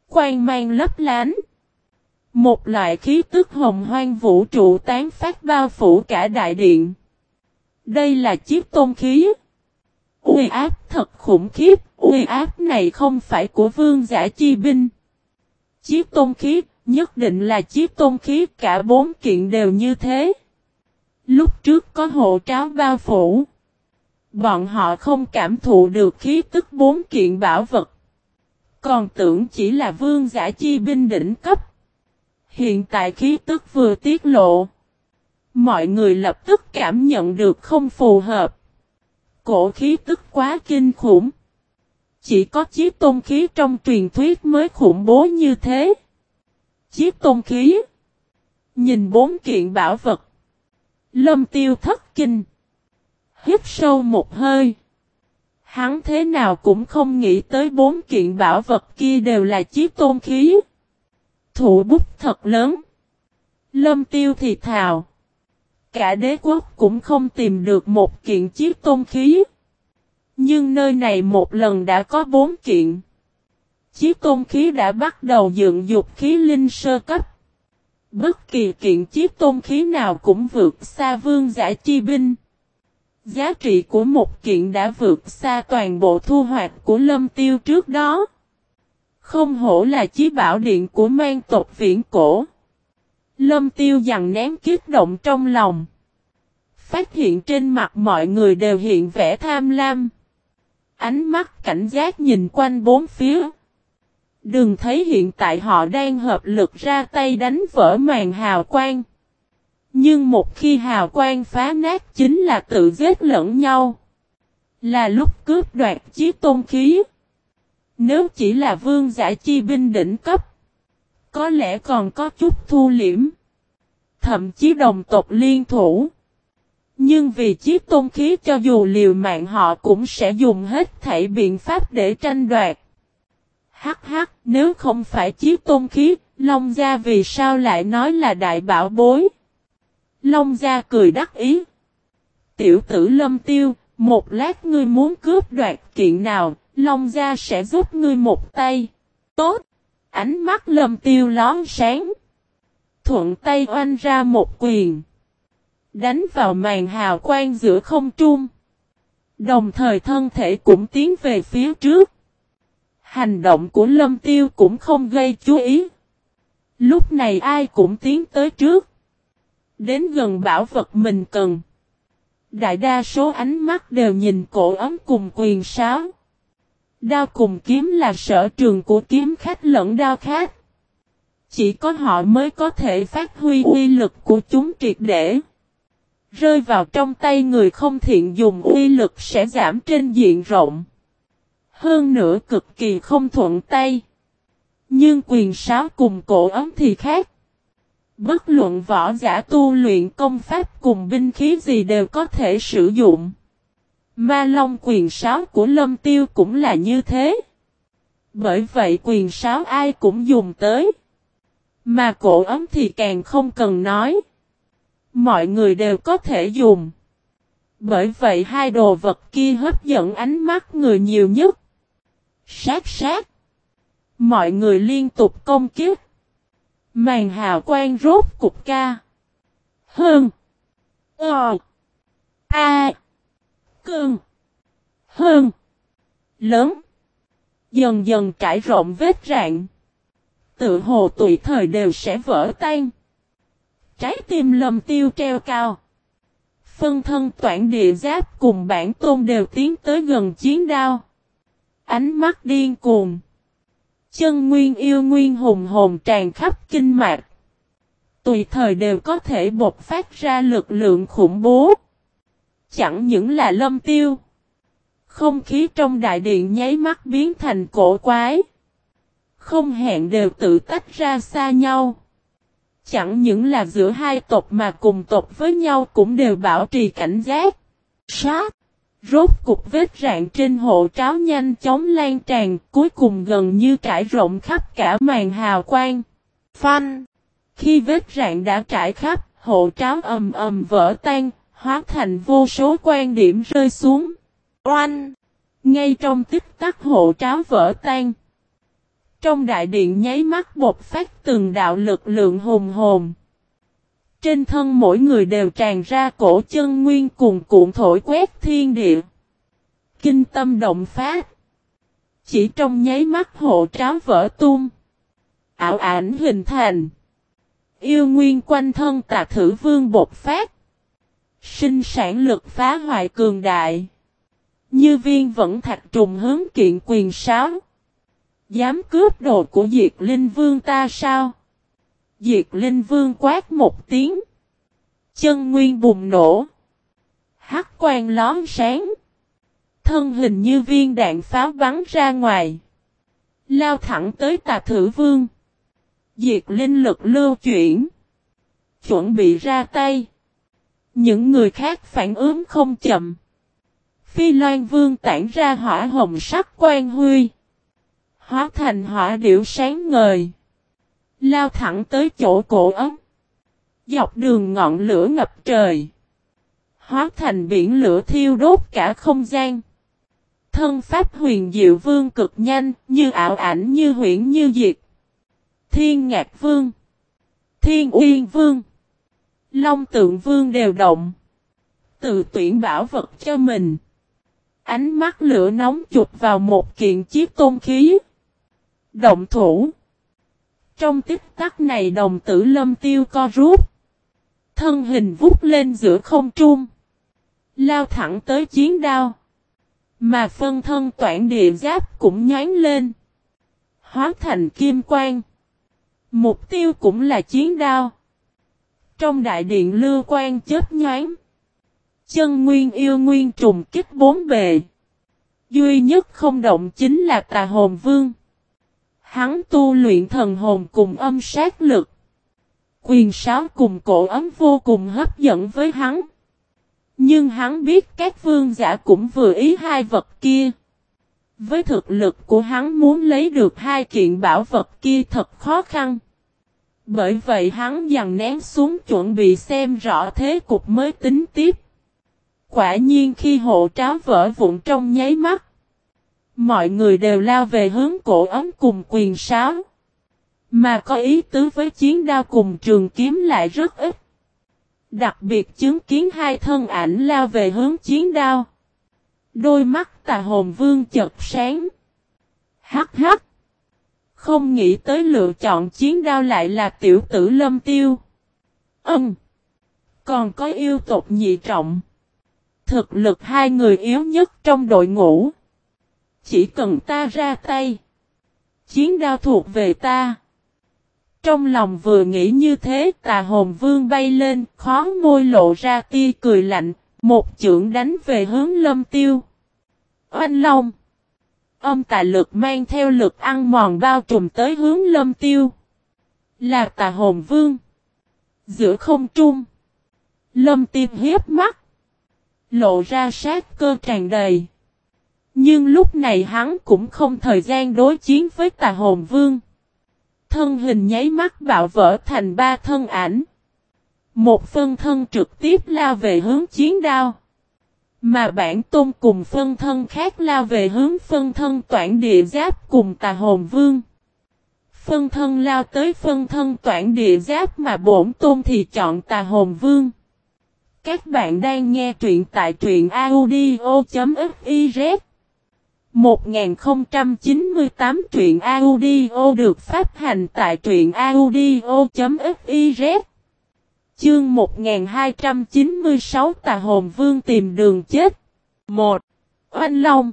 Quang mang lấp lánh. Một loại khí tức hồng hoang vũ trụ tán phát bao phủ cả đại điện. Đây là chiếc tôn khí. Uy áp thật khủng khiếp, uy áp này không phải của vương giả chi binh. Chiếc tôn khí, nhất định là chiếc tôn khí cả bốn kiện đều như thế. Lúc trước có hộ tráo bao phủ. Bọn họ không cảm thụ được khí tức bốn kiện bảo vật. Còn tưởng chỉ là vương giả chi binh đỉnh cấp. Hiện tại khí tức vừa tiết lộ. Mọi người lập tức cảm nhận được không phù hợp. Cổ khí tức quá kinh khủng. Chỉ có chiếc tôn khí trong truyền thuyết mới khủng bố như thế. Chiếc tôn khí. Nhìn bốn kiện bảo vật. Lâm tiêu thất kinh hít sâu một hơi. Hắn thế nào cũng không nghĩ tới bốn kiện bảo vật kia đều là chiếc tôn khí. Thủ bút thật lớn. Lâm tiêu thì thào. Cả đế quốc cũng không tìm được một kiện chiếc tôn khí. Nhưng nơi này một lần đã có bốn kiện. Chiếc tôn khí đã bắt đầu dựng dục khí linh sơ cấp. Bất kỳ kiện chiếc tôn khí nào cũng vượt xa vương giả chi binh. Giá trị của một kiện đã vượt xa toàn bộ thu hoạch của lâm tiêu trước đó. Không hổ là chí bảo điện của mang tộc viễn cổ. Lâm tiêu dằn nén kiết động trong lòng. Phát hiện trên mặt mọi người đều hiện vẻ tham lam. Ánh mắt cảnh giác nhìn quanh bốn phía. Đừng thấy hiện tại họ đang hợp lực ra tay đánh vỡ màn hào quang. Nhưng một khi hào quang phá nát chính là tự giết lẫn nhau. Là lúc cướp đoạt chiếc tôn khí. Nếu chỉ là vương giả chi binh đỉnh cấp. Có lẽ còn có chút thu liễm. Thậm chí đồng tộc liên thủ. Nhưng vì chiếc tôn khí cho dù liều mạng họ cũng sẽ dùng hết thảy biện pháp để tranh đoạt. Hắc hắc, nếu không phải chiếc tôn khí, Long Gia vì sao lại nói là đại bảo bối? Long gia cười đắc ý. Tiểu tử lâm tiêu, một lát ngươi muốn cướp đoạt kiện nào, Long gia sẽ giúp ngươi một tay. Tốt! Ánh mắt lầm tiêu lón sáng. Thuận tay oanh ra một quyền. Đánh vào màn hào quang giữa không trung. Đồng thời thân thể cũng tiến về phía trước. Hành động của lâm tiêu cũng không gây chú ý. Lúc này ai cũng tiến tới trước. Đến gần bảo vật mình cần. Đại đa số ánh mắt đều nhìn cổ ấm cùng quyền sáo. Đao cùng kiếm là sở trường của kiếm khách lẫn đao khách. Chỉ có họ mới có thể phát huy uy lực của chúng triệt để. Rơi vào trong tay người không thiện dùng uy lực sẽ giảm trên diện rộng. Hơn nữa cực kỳ không thuận tay. Nhưng quyền sáo cùng cổ ấm thì khác. Bất luận võ giả tu luyện công pháp cùng binh khí gì đều có thể sử dụng. Ma Long quyền sáo của Lâm Tiêu cũng là như thế. Bởi vậy quyền sáo ai cũng dùng tới. Mà cổ ấm thì càng không cần nói. Mọi người đều có thể dùng. Bởi vậy hai đồ vật kia hấp dẫn ánh mắt người nhiều nhất. Sát sát. Mọi người liên tục công kiếp. Màn hào quang rốt cục ca. Hơn. Ờ. A cơn, Hơn. Lớn. Dần dần trải rộng vết rạn. Tự hồ tùy thời đều sẽ vỡ tan. Trái tim lầm tiêu treo cao. Phân thân toản địa giáp cùng bản tôn đều tiến tới gần chiến đao. Ánh mắt điên cuồng. Chân nguyên yêu nguyên hùng hồn tràn khắp kinh mạch. Tùy thời đều có thể bộc phát ra lực lượng khủng bố. Chẳng những là lâm tiêu. Không khí trong đại điện nháy mắt biến thành cổ quái. Không hẹn đều tự tách ra xa nhau. Chẳng những là giữa hai tộc mà cùng tộc với nhau cũng đều bảo trì cảnh giác. Sát. Rốt cục vết rạn trên hộ tráo nhanh chóng lan tràn, cuối cùng gần như trải rộng khắp cả màn hào quang. Phanh! Khi vết rạn đã trải khắp, hộ tráo ầm ầm vỡ tan, hóa thành vô số quan điểm rơi xuống. Oanh! Ngay trong tích tắc hộ tráo vỡ tan. Trong đại điện nháy mắt bột phát từng đạo lực lượng hùng hồn. Trên thân mỗi người đều tràn ra cổ chân nguyên cùng cuộn thổi quét thiên địa. Kinh tâm động phát. Chỉ trong nháy mắt hộ tráo vỡ tung. Ảo ảnh hình thành. Yêu nguyên quanh thân tà thử vương bột phát. Sinh sản lực phá hoại cường đại. Như viên vẫn thạch trùng hướng kiện quyền sáo. Dám cướp đồ của Diệt Linh Vương ta sao? Diệt Linh Vương quát một tiếng. Chân nguyên bùng nổ. Hắc quang lón sáng. Thân hình như viên đạn pháo bắn ra ngoài. Lao thẳng tới tà thử vương. Diệt linh lực lưu chuyển. Chuẩn bị ra tay. Những người khác phản ứng không chậm. Phi Loan Vương tản ra hỏa hồng sắc quan huy. Hóa thành hỏa điểu sáng ngời. Lao thẳng tới chỗ cổ ấm. Dọc đường ngọn lửa ngập trời. Hóa thành biển lửa thiêu đốt cả không gian. Thân pháp huyền diệu vương cực nhanh, như ảo ảnh như huyễn như diệt. Thiên ngạc vương. Thiên uyên vương. Long tượng vương đều động. Tự tuyển bảo vật cho mình. Ánh mắt lửa nóng chụp vào một kiện chiếc tôn khí. Động thủ. Trong tích tắc này đồng tử lâm tiêu co rút. Thân hình vút lên giữa không trung. Lao thẳng tới chiến đao. Mà phân thân toản địa giáp cũng nhánh lên. Hóa thành kim quang. Mục tiêu cũng là chiến đao. Trong đại điện lưu quan chết nhoáng. Chân nguyên yêu nguyên trùng kích bốn bề. Duy nhất không động chính là tà hồn vương. Hắn tu luyện thần hồn cùng âm sát lực. Quyền sáo cùng cổ ấm vô cùng hấp dẫn với hắn. Nhưng hắn biết các vương giả cũng vừa ý hai vật kia. Với thực lực của hắn muốn lấy được hai kiện bảo vật kia thật khó khăn. Bởi vậy hắn dằn nén xuống chuẩn bị xem rõ thế cục mới tính tiếp. Quả nhiên khi hộ tráo vỡ vụn trong nháy mắt. Mọi người đều lao về hướng cổ ấm cùng quyền sáo. Mà có ý tứ với chiến đao cùng trường kiếm lại rất ít. Đặc biệt chứng kiến hai thân ảnh lao về hướng chiến đao. Đôi mắt tà hồn vương chật sáng. Hắc hắc. Không nghĩ tới lựa chọn chiến đao lại là tiểu tử lâm tiêu. Ừm. Còn có yêu tộc nhị trọng. Thực lực hai người yếu nhất trong đội ngũ. Chỉ cần ta ra tay. Chiến đao thuộc về ta. Trong lòng vừa nghĩ như thế tà hồn vương bay lên, khó môi lộ ra tia cười lạnh, một chưởng đánh về hướng lâm tiêu. Oanh long. Âm tà lực mang theo lực ăn mòn bao trùm tới hướng lâm tiêu. Là tà hồn vương. Giữa không trung. Lâm tiêu hiếp mắt. Lộ ra sát cơ tràn đầy. Nhưng lúc này hắn cũng không thời gian đối chiến với tà hồn vương. Thân hình nháy mắt bạo vỡ thành ba thân ảnh. Một phân thân trực tiếp lao về hướng chiến đao. Mà bản tôn cùng phân thân khác lao về hướng phân thân toản địa giáp cùng tà hồn vương. Phân thân lao tới phân thân toản địa giáp mà bổn tôn thì chọn tà hồn vương. Các bạn đang nghe truyện tại truyện audio.fiz 1098 truyện audio được phát hành tại truyện audio.fiz Chương 1296 Tà Hồn Vương tìm đường chết 1. Oanh Long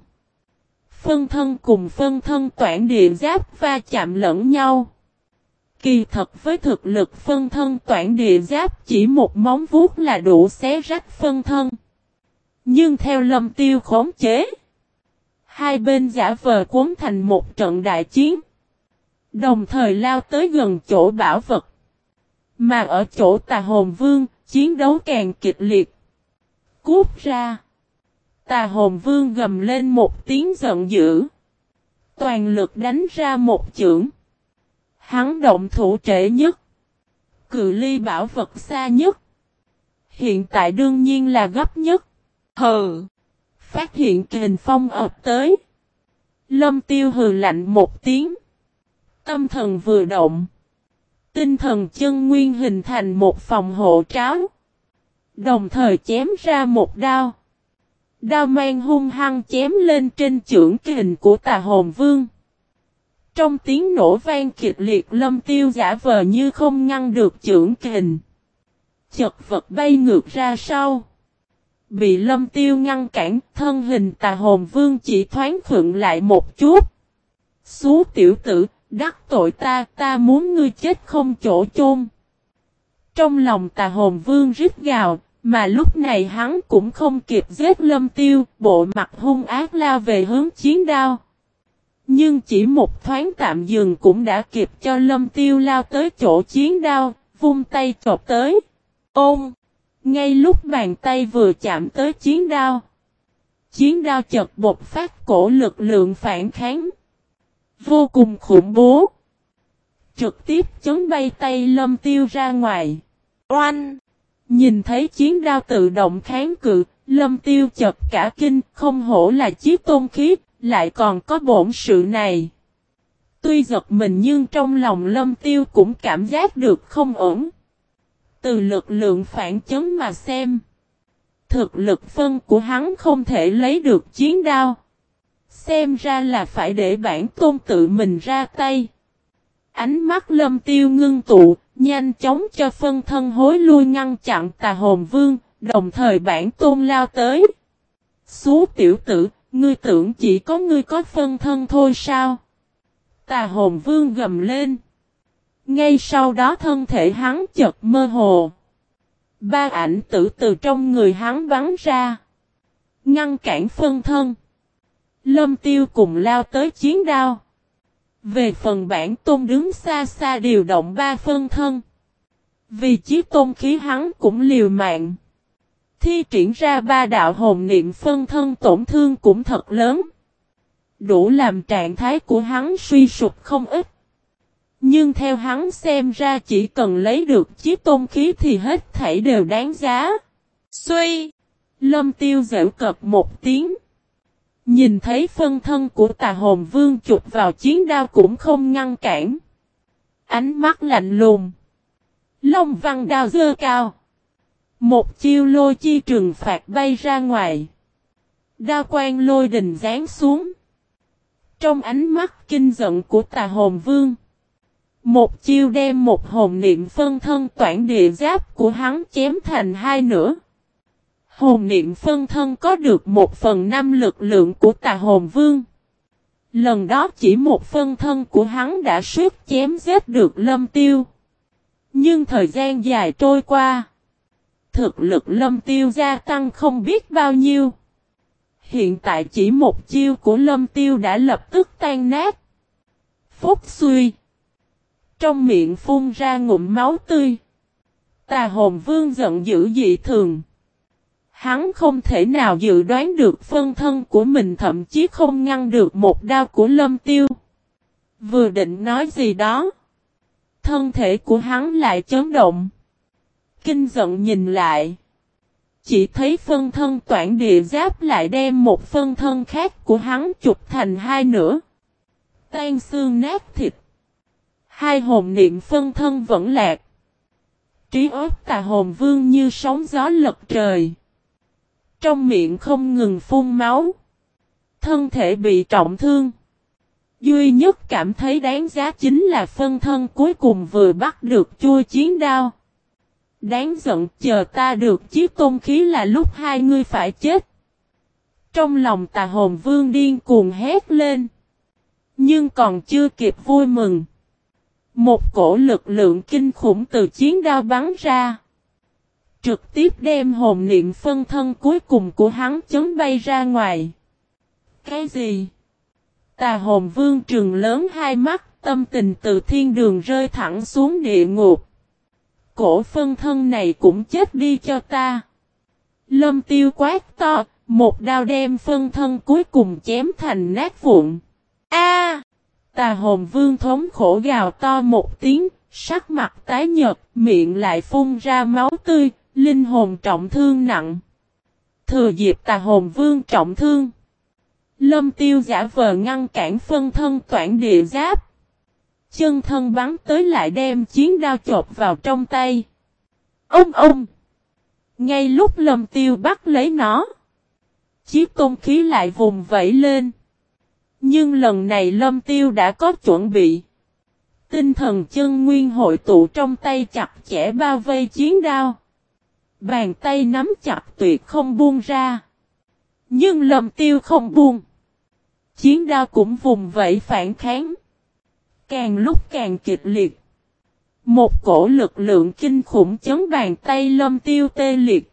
Phân thân cùng phân thân toản địa giáp va chạm lẫn nhau. Kỳ thật với thực lực phân thân toản địa giáp chỉ một móng vuốt là đủ xé rách phân thân. Nhưng theo lâm tiêu khống chế, hai bên giả vờ cuốn thành một trận đại chiến. Đồng thời lao tới gần chỗ bảo vật. Mà ở chỗ tà hồn vương, chiến đấu càng kịch liệt. Cút ra. Tà hồn vương gầm lên một tiếng giận dữ. Toàn lực đánh ra một chưởng. Hắn động thủ trễ nhất. Cự ly bảo vật xa nhất. Hiện tại đương nhiên là gấp nhất. Hừ. Phát hiện kình phong ập tới. Lâm tiêu hừ lạnh một tiếng. Tâm thần vừa động. Tinh thần chân nguyên hình thành một phòng hộ tráo. Đồng thời chém ra một đao. Đao mang hung hăng chém lên trên trưởng kình của tà hồn vương. Trong tiếng nổ vang kịch liệt lâm tiêu giả vờ như không ngăn được trưởng kình. Chật vật bay ngược ra sau. Bị lâm tiêu ngăn cản thân hình tà hồn vương chỉ thoáng khựng lại một chút. Xú tiểu tử, đắc tội ta, ta muốn ngươi chết không chỗ chôn. Trong lòng tà hồn vương rít gào, mà lúc này hắn cũng không kịp giết lâm tiêu, bộ mặt hung ác lao về hướng chiến đao. Nhưng chỉ một thoáng tạm dừng cũng đã kịp cho lâm tiêu lao tới chỗ chiến đao, vung tay chộp tới. Ôm! Ngay lúc bàn tay vừa chạm tới chiến đao. Chiến đao chật bột phát cổ lực lượng phản kháng. Vô cùng khủng bố. Trực tiếp chấn bay tay lâm tiêu ra ngoài. Oanh! Nhìn thấy chiến đao tự động kháng cự, lâm tiêu chật cả kinh, không hổ là chiếc tôn khí, lại còn có bổn sự này. Tuy giật mình nhưng trong lòng lâm tiêu cũng cảm giác được không ổn. Từ lực lượng phản chấn mà xem. Thực lực phân của hắn không thể lấy được chiến đao. Xem ra là phải để bản tôn tự mình ra tay. Ánh mắt lâm tiêu ngưng tụ, nhanh chóng cho phân thân hối lui ngăn chặn tà hồn vương, đồng thời bản tôn lao tới. Xú tiểu tử, ngươi tưởng chỉ có ngươi có phân thân thôi sao? Tà hồn vương gầm lên. Ngay sau đó thân thể hắn chật mơ hồ. Ba ảnh tử từ trong người hắn bắn ra. Ngăn cản phân thân. Lâm tiêu cùng lao tới chiến đao. Về phần bản tôn đứng xa xa điều động ba phân thân. Vì chí tôn khí hắn cũng liều mạng. Thi triển ra ba đạo hồn niệm phân thân tổn thương cũng thật lớn. Đủ làm trạng thái của hắn suy sụp không ít. Nhưng theo hắn xem ra chỉ cần lấy được chiếc tôn khí thì hết thảy đều đáng giá. Suy! Lâm tiêu dễu cập một tiếng. Nhìn thấy phân thân của tà hồn vương chụp vào chiến đao cũng không ngăn cản. Ánh mắt lạnh lùng. Long văn đao dơ cao. Một chiêu lôi chi trừng phạt bay ra ngoài. Đao quang lôi đình rán xuống. Trong ánh mắt kinh giận của tà hồn vương. Một chiêu đem một hồn niệm phân thân toản địa giáp của hắn chém thành hai nửa. Hồn niệm phân thân có được một phần năm lực lượng của tà hồn vương. Lần đó chỉ một phân thân của hắn đã suốt chém giết được lâm tiêu. Nhưng thời gian dài trôi qua. Thực lực lâm tiêu gia tăng không biết bao nhiêu. Hiện tại chỉ một chiêu của lâm tiêu đã lập tức tan nát. Phúc suy. Trong miệng phun ra ngụm máu tươi. Tà hồn vương giận dữ dị thường. Hắn không thể nào dự đoán được phân thân của mình thậm chí không ngăn được một đao của lâm tiêu. Vừa định nói gì đó. Thân thể của hắn lại chấn động. Kinh giận nhìn lại. Chỉ thấy phân thân toản địa giáp lại đem một phân thân khác của hắn chụp thành hai nửa. Tan xương nát thịt. Hai hồn niệm phân thân vẫn lạc. Trí óc tà hồn vương như sóng gió lật trời. Trong miệng không ngừng phun máu. Thân thể bị trọng thương. Duy nhất cảm thấy đáng giá chính là phân thân cuối cùng vừa bắt được chua chiến đao. Đáng giận, chờ ta được chiếc tôn khí là lúc hai ngươi phải chết. Trong lòng tà hồn vương điên cuồng hét lên. Nhưng còn chưa kịp vui mừng. Một cổ lực lượng kinh khủng từ chiến đao bắn ra. Trực tiếp đem hồn niệm phân thân cuối cùng của hắn chấn bay ra ngoài. Cái gì? Tà hồn vương trừng lớn hai mắt, tâm tình từ thiên đường rơi thẳng xuống địa ngục. Cổ phân thân này cũng chết đi cho ta. Lâm tiêu quát to, một đao đem phân thân cuối cùng chém thành nát vụn. A! tà hồn vương thống khổ gào to một tiếng, sắc mặt tái nhợt, miệng lại phun ra máu tươi, linh hồn trọng thương nặng. Thừa dịp tà hồn vương trọng thương. Lâm tiêu giả vờ ngăn cản phân thân toản địa giáp. Chân thân bắn tới lại đem chiến đao chộp vào trong tay. Ông ông! Ngay lúc lâm tiêu bắt lấy nó. Chiếc tôn khí lại vùng vẫy lên. Nhưng lần này lâm tiêu đã có chuẩn bị. Tinh thần chân nguyên hội tụ trong tay chặt chẽ bao vây chiến đao. Bàn tay nắm chặt tuyệt không buông ra. Nhưng lâm tiêu không buông. Chiến đao cũng vùng vẫy phản kháng. Càng lúc càng kịch liệt. Một cổ lực lượng kinh khủng chấn bàn tay lâm tiêu tê liệt.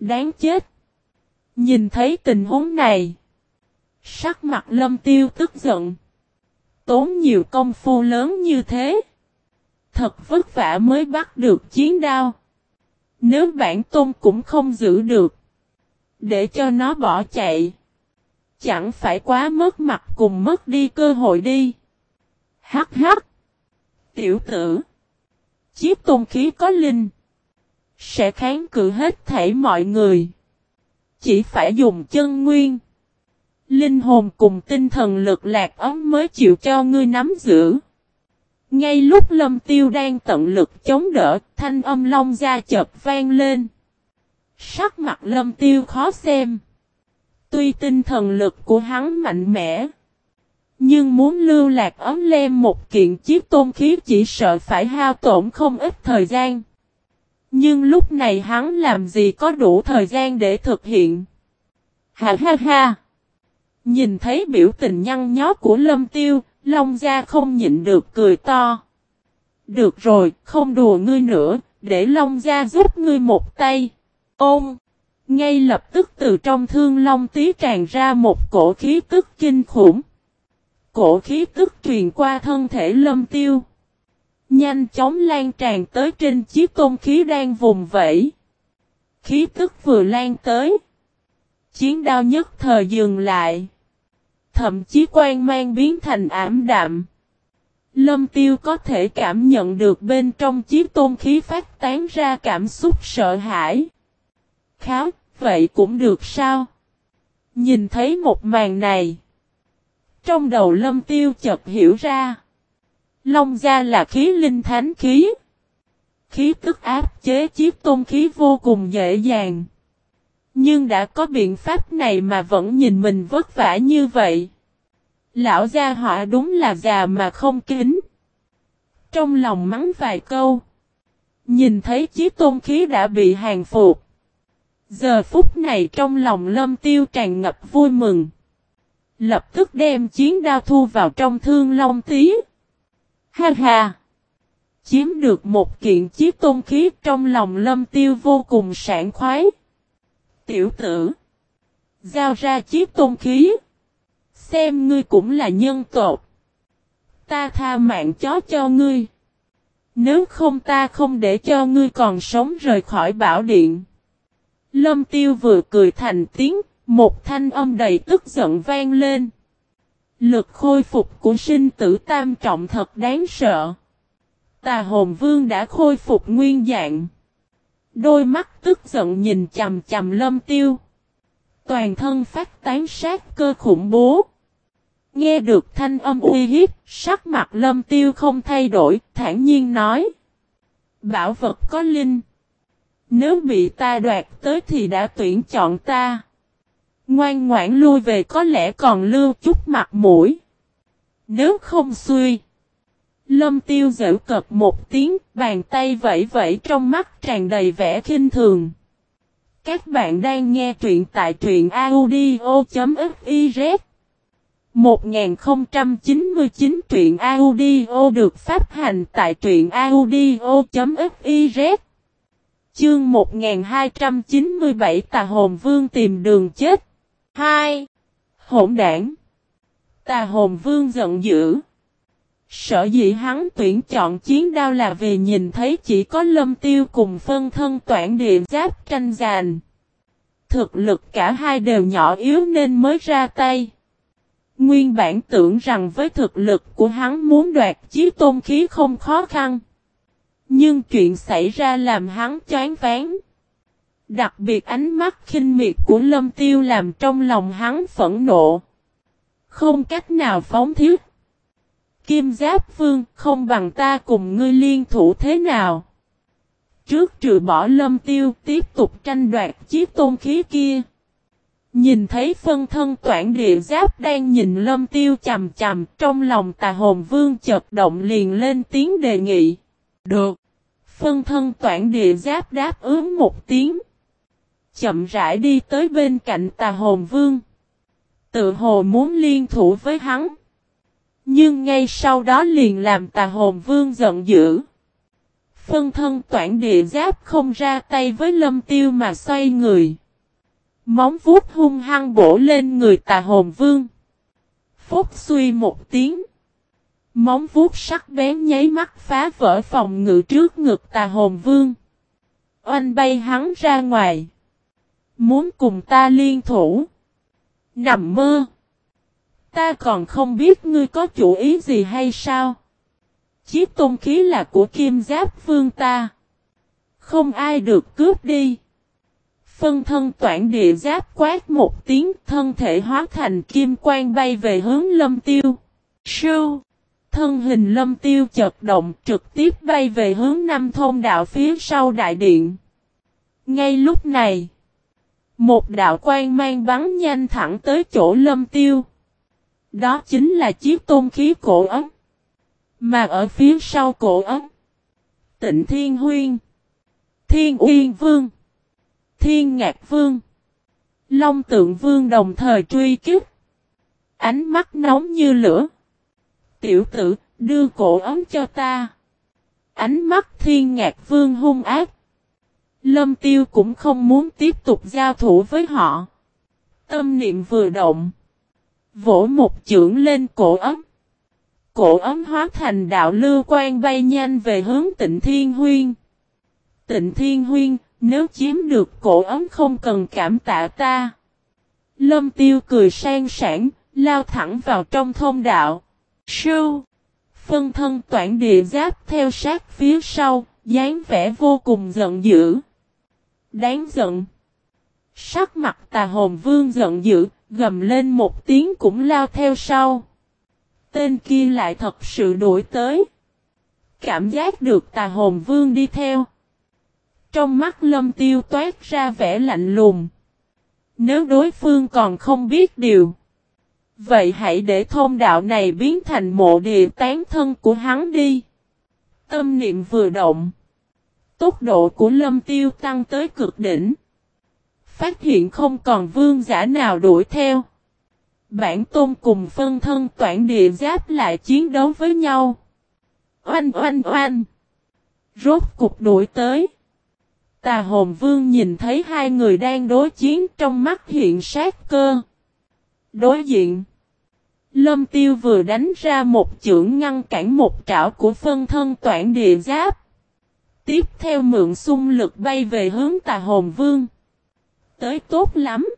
Đáng chết. Nhìn thấy tình huống này. Sắc mặt lâm tiêu tức giận. Tốn nhiều công phu lớn như thế. Thật vất vả mới bắt được chiến đao. Nếu bản tôn cũng không giữ được. Để cho nó bỏ chạy. Chẳng phải quá mất mặt cùng mất đi cơ hội đi. Hắc hắc. Tiểu tử. Chiếc tôn khí có linh. Sẽ kháng cự hết thảy mọi người. Chỉ phải dùng chân nguyên. Linh hồn cùng tinh thần lực lạc ấm mới chịu cho ngươi nắm giữ. Ngay lúc lâm tiêu đang tận lực chống đỡ, thanh âm long ra chợt vang lên. Sắc mặt lâm tiêu khó xem. Tuy tinh thần lực của hắn mạnh mẽ. Nhưng muốn lưu lạc ấm lem một kiện chiếc tôn khí chỉ sợ phải hao tổn không ít thời gian. Nhưng lúc này hắn làm gì có đủ thời gian để thực hiện. Ha ha ha. Nhìn thấy biểu tình nhăn nhó của lâm tiêu, Long Gia không nhịn được cười to. Được rồi, không đùa ngươi nữa, để Long Gia giúp ngươi một tay. Ôm! Ngay lập tức từ trong thương Long tí tràn ra một cổ khí tức kinh khủng. Cổ khí tức truyền qua thân thể lâm tiêu. Nhanh chóng lan tràn tới trên chiếc tôn khí đang vùng vẫy. Khí tức vừa lan tới. Chiến đao nhất thời dừng lại. Thậm chí quan mang biến thành ảm đạm. Lâm tiêu có thể cảm nhận được bên trong chiếc tôn khí phát tán ra cảm xúc sợ hãi. Kháo, vậy cũng được sao? Nhìn thấy một màn này. Trong đầu lâm tiêu chợt hiểu ra. Long gia là khí linh thánh khí. Khí tức áp chế chiếc tôn khí vô cùng dễ dàng. Nhưng đã có biện pháp này mà vẫn nhìn mình vất vả như vậy. Lão gia họa đúng là già mà không kính. Trong lòng mắng vài câu. Nhìn thấy chiếc tôn khí đã bị hàng phục. Giờ phút này trong lòng lâm tiêu tràn ngập vui mừng. Lập tức đem chiến đao thu vào trong thương long tí. Ha ha! Chiếm được một kiện chiếc tôn khí trong lòng lâm tiêu vô cùng sảng khoái. Tiểu tử! Giao ra chiếc tôn khí. Xem ngươi cũng là nhân tộc. Ta tha mạng chó cho ngươi. Nếu không ta không để cho ngươi còn sống rời khỏi bảo điện. Lâm tiêu vừa cười thành tiếng, một thanh âm đầy tức giận vang lên. Lực khôi phục của sinh tử tam trọng thật đáng sợ. Tà hồn vương đã khôi phục nguyên dạng. Đôi mắt tức giận nhìn chầm chầm lâm tiêu. Toàn thân phát tán sát cơ khủng bố. Nghe được thanh âm uy hiếp, sắc mặt lâm tiêu không thay đổi, thản nhiên nói. Bảo vật có linh. Nếu bị ta đoạt tới thì đã tuyển chọn ta. Ngoan ngoãn lui về có lẽ còn lưu chút mặt mũi. Nếu không suy. Lâm tiêu dễu cợt một tiếng, bàn tay vẫy vẫy trong mắt tràn đầy vẻ khinh thường. Các bạn đang nghe truyện tại truyện audio.fiz 1099 truyện audio được phát hành tại truyện audio.fiz Chương 1297 Tà Hồn Vương tìm đường chết. 2. Hỗn đảng. Tà Hồn Vương giận dữ. Sở dĩ hắn tuyển chọn chiến đao là vì nhìn thấy chỉ có lâm tiêu cùng phân thân toản địa giáp tranh giành. Thực lực cả hai đều nhỏ yếu nên mới ra tay. Nguyên bản tưởng rằng với thực lực của hắn muốn đoạt chiếc tôn khí không khó khăn. Nhưng chuyện xảy ra làm hắn chán ván. Đặc biệt ánh mắt khinh miệt của lâm tiêu làm trong lòng hắn phẫn nộ. Không cách nào phóng thiết. Kim Giáp Vương, không bằng ta cùng ngươi liên thủ thế nào. Trước trừ bỏ lâm tiêu, tiếp tục tranh đoạt chiếc tôn khí kia. Nhìn thấy phân thân toản địa giáp đang nhìn lâm tiêu chầm chầm trong lòng tà hồn vương chợt động liền lên tiếng đề nghị. Được. Phân thân toản địa giáp đáp ứng một tiếng. Chậm rãi đi tới bên cạnh tà hồn vương. Tự hồ muốn liên thủ với hắn. Nhưng ngay sau đó liền làm tà hồn vương giận dữ. Phân thân toản địa giáp không ra tay với lâm tiêu mà xoay người. Móng vuốt hung hăng bổ lên người tà hồn vương. Phúc suy một tiếng. Móng vuốt sắc bén nháy mắt phá vỡ phòng ngự trước ngực tà hồn vương. Oanh bay hắn ra ngoài. Muốn cùng ta liên thủ. Nằm mơ. Ta còn không biết ngươi có chủ ý gì hay sao. Chiếc tôn khí là của kim giáp vương ta. Không ai được cướp đi. Phân thân toản địa giáp quát một tiếng thân thể hóa thành kim quang bay về hướng lâm tiêu. Sưu! Thân hình lâm tiêu chật động trực tiếp bay về hướng năm thôn đạo phía sau đại điện. Ngay lúc này, một đạo quang mang bắn nhanh thẳng tới chỗ lâm tiêu. Đó chính là chiếc tôn khí cổ ấm. Mà ở phía sau cổ ấm, tịnh thiên huyên, thiên uyên vương, thiên ngạc vương, long tượng vương đồng thời truy kích. Ánh mắt nóng như lửa. Tiểu tử, đưa cổ ấm cho ta. Ánh mắt thiên ngạc vương hung ác. Lâm tiêu cũng không muốn tiếp tục giao thủ với họ. Tâm niệm vừa động. Vỗ một chưởng lên cổ ấm. Cổ ấm hóa thành đạo lưu quan bay nhanh về hướng tịnh thiên huyên. Tịnh thiên huyên, nếu chiếm được cổ ấm không cần cảm tạ ta. Lâm tiêu cười sang sảng, lao thẳng vào trong thôn đạo. Sư, Phân thân toản địa giáp theo sát phía sau, dáng vẻ vô cùng giận dữ. Đáng giận. Sắc mặt tà hồn vương giận dữ, gầm lên một tiếng cũng lao theo sau. Tên kia lại thật sự đuổi tới. Cảm giác được tà hồn vương đi theo. Trong mắt lâm tiêu toát ra vẻ lạnh lùng. Nếu đối phương còn không biết điều. Vậy hãy để thôn đạo này biến thành mộ địa tán thân của hắn đi. Tâm niệm vừa động. Tốc độ của lâm tiêu tăng tới cực đỉnh. Phát hiện không còn vương giả nào đuổi theo. Bản tôn cùng phân thân toản địa giáp lại chiến đấu với nhau. Oanh oanh oanh. Rốt cục đuổi tới. Tà hồn vương nhìn thấy hai người đang đối chiến, trong mắt hiện sát cơ. Đối diện. Lâm tiêu vừa đánh ra một chưởng ngăn cản một trảo của phân thân toản địa giáp. Tiếp theo mượn xung lực bay về hướng tà hồn vương. Tới tốt lắm.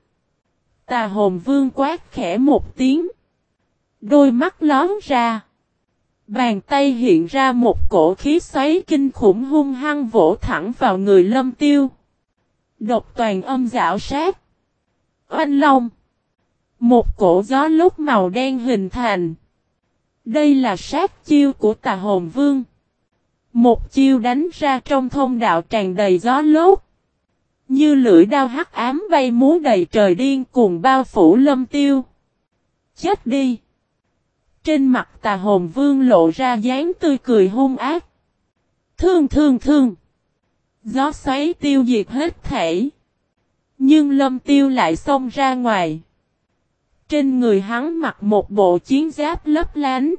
Tà hồn vương quát khẽ một tiếng. Đôi mắt lón ra. Bàn tay hiện ra một cổ khí xoáy kinh khủng hung hăng vỗ thẳng vào người lâm tiêu. Độc toàn âm dạo sát. Oanh long. Một cổ gió lúc màu đen hình thành. Đây là sát chiêu của tà hồn vương. Một chiêu đánh ra trong thông đạo tràn đầy gió lốt. Như lưỡi đao hắc ám bay múa đầy trời điên cuồng bao phủ lâm tiêu. Chết đi! Trên mặt tà hồn vương lộ ra dáng tươi cười hung ác. Thương thương thương! Gió xoáy tiêu diệt hết thể. Nhưng lâm tiêu lại xông ra ngoài. Trên người hắn mặc một bộ chiến giáp lấp lánh.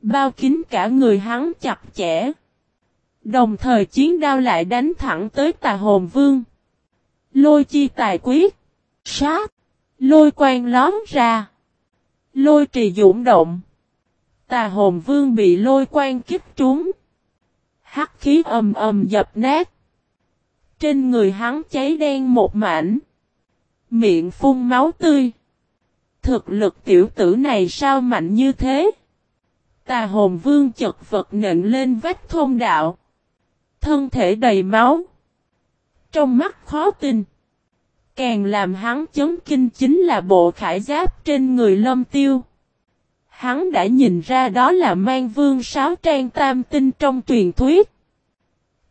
Bao kín cả người hắn chặt chẽ. Đồng thời chiến đao lại đánh thẳng tới tà hồn vương. Lôi chi tài quyết. Sát. Lôi quang lón ra. Lôi trì dũng động. Tà hồn vương bị lôi quang kích trúng. Hắc khí ầm ầm dập nát. Trên người hắn cháy đen một mảnh. Miệng phun máu tươi. Thực lực tiểu tử này sao mạnh như thế? Tà hồn vương chật vật nện lên vách thôn đạo. Thân thể đầy máu. Trong mắt khó tin. Càng làm hắn chấn kinh chính là bộ khải giáp trên người lâm tiêu. Hắn đã nhìn ra đó là mang vương sáo trang tam tinh trong truyền thuyết.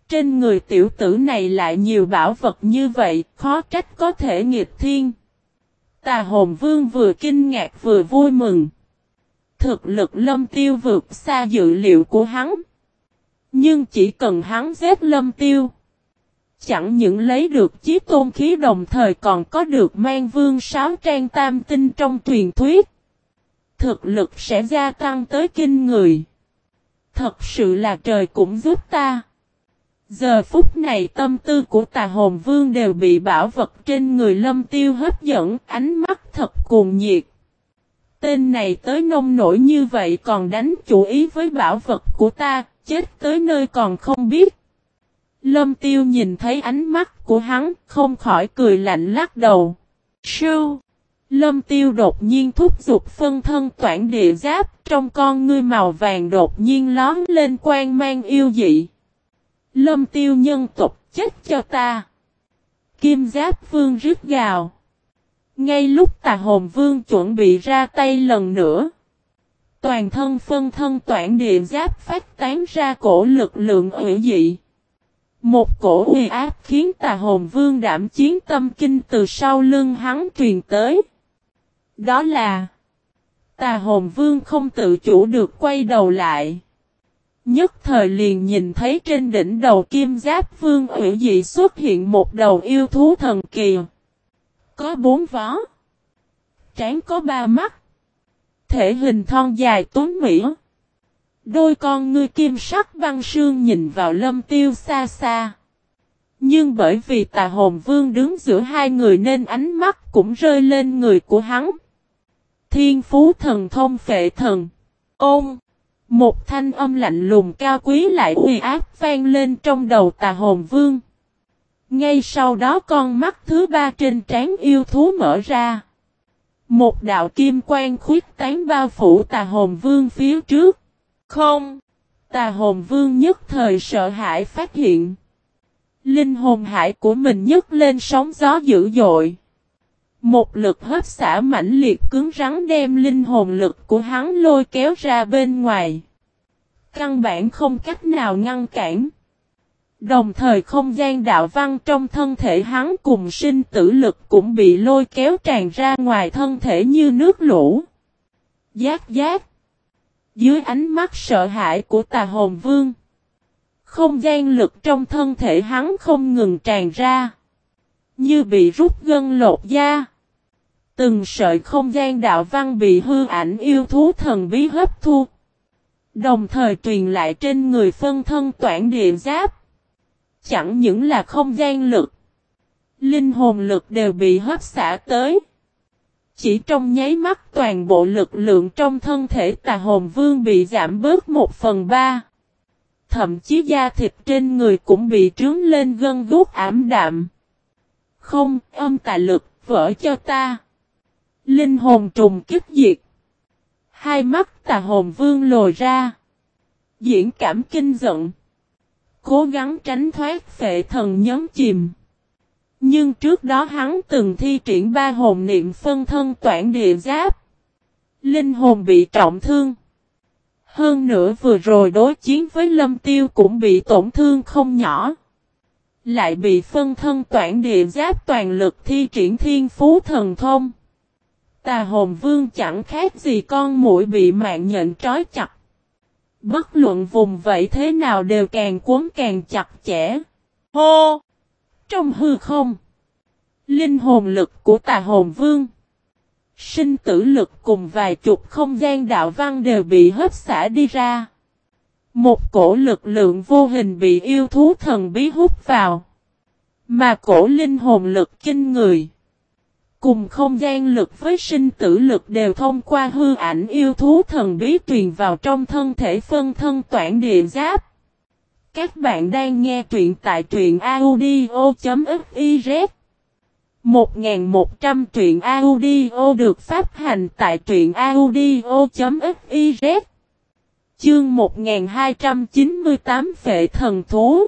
Trên người tiểu tử này lại nhiều bảo vật như vậy, khó trách có thể nghiệt thiên. Tà hồn vương vừa kinh ngạc vừa vui mừng. Thực lực lâm tiêu vượt xa dự liệu của hắn. Nhưng chỉ cần hắn giết lâm tiêu. Chẳng những lấy được chiếc tôn khí đồng thời còn có được mang vương sáo trang tam tinh trong truyền thuyết. Thực lực sẽ gia tăng tới kinh người. Thật sự là trời cũng giúp ta. Giờ phút này tâm tư của tà hồn vương đều bị bảo vật trên người lâm tiêu hấp dẫn, ánh mắt thật cuồng nhiệt. Tên này tới nông nổi như vậy còn đánh chủ ý với bảo vật của ta, chết tới nơi còn không biết. Lâm tiêu nhìn thấy ánh mắt của hắn, không khỏi cười lạnh lắc đầu. Sư! Lâm tiêu đột nhiên thúc giục phân thân toản địa giáp, trong con ngươi màu vàng đột nhiên lón lên quang mang yêu dị. Lâm tiêu nhân tộc chết cho ta. Kim giáp vương rít gào. Ngay lúc tà hồn vương chuẩn bị ra tay lần nữa. Toàn thân phân thân toản địa giáp phát tán ra cổ lực lượng ủy dị. Một cổ uy áp khiến tà hồn vương đảm chiến tâm kinh từ sau lưng hắn truyền tới. Đó là, Tà hồn vương không tự chủ được quay đầu lại. Nhất thời liền nhìn thấy trên đỉnh đầu kim giáp vương ủy dị xuất hiện một đầu yêu thú thần kỳ. Có bốn vó. Trán có ba mắt. Thể hình thon dài tuấn mỹ. Đôi con ngươi kim sắc băng sương nhìn vào lâm tiêu xa xa. Nhưng bởi vì tà hồn vương đứng giữa hai người nên ánh mắt cũng rơi lên người của hắn. Thiên phú thần thông phệ thần. Ôm. Một thanh âm lạnh lùng cao quý lại uy áp vang lên trong đầu tà hồn vương. Ngay sau đó con mắt thứ ba trên trán yêu thú mở ra. Một đạo kim quang khuyết tán bao phủ tà hồn vương phía trước. Không! Tà hồn vương nhất thời sợ hãi phát hiện. Linh hồn hải của mình nhấc lên sóng gió dữ dội. Một lực hấp xả mãnh liệt cứng rắn đem linh hồn lực của hắn lôi kéo ra bên ngoài. Căn bản không cách nào ngăn cản. Đồng thời không gian đạo văn trong thân thể hắn cùng sinh tử lực cũng bị lôi kéo tràn ra ngoài thân thể như nước lũ. Giác giác. Dưới ánh mắt sợ hãi của tà hồn vương. Không gian lực trong thân thể hắn không ngừng tràn ra. Như bị rút gân lột da. Từng sợi không gian đạo văn bị hư ảnh yêu thú thần bí hấp thu. Đồng thời truyền lại trên người phân thân toản địa giáp. Chẳng những là không gian lực. Linh hồn lực đều bị hấp xả tới. Chỉ trong nháy mắt toàn bộ lực lượng trong thân thể tà hồn vương bị giảm bớt một phần ba. Thậm chí da thịt trên người cũng bị trướng lên gân gút ảm đạm. Không, âm tà lực, vỡ cho ta. Linh hồn trùng kích diệt. Hai mắt tà hồn vương lồi ra. Diễn cảm kinh giận. Cố gắng tránh thoát phệ thần nhóm chìm. Nhưng trước đó hắn từng thi triển ba hồn niệm phân thân toản địa giáp. Linh hồn bị trọng thương. Hơn nữa vừa rồi đối chiến với lâm tiêu cũng bị tổn thương không nhỏ. Lại bị phân thân toản địa giáp toàn lực thi triển thiên phú thần thông. Tà hồn vương chẳng khác gì con mũi bị mạng nhện trói chặt. Bất luận vùng vậy thế nào đều càng cuốn càng chặt chẽ. Hô! Trong hư không. Linh hồn lực của tà hồn vương. Sinh tử lực cùng vài chục không gian đạo văn đều bị hấp xả đi ra. Một cổ lực lượng vô hình bị yêu thú thần bí hút vào. Mà cổ linh hồn lực kinh người. Cùng không gian lực với sinh tử lực đều thông qua hư ảnh yêu thú thần bí truyền vào trong thân thể phân thân toản địa giáp. Các bạn đang nghe truyện tại truyện audio.fiz 1100 truyện audio được phát hành tại truyện audio.fiz Chương 1298 Phệ Thần Thú.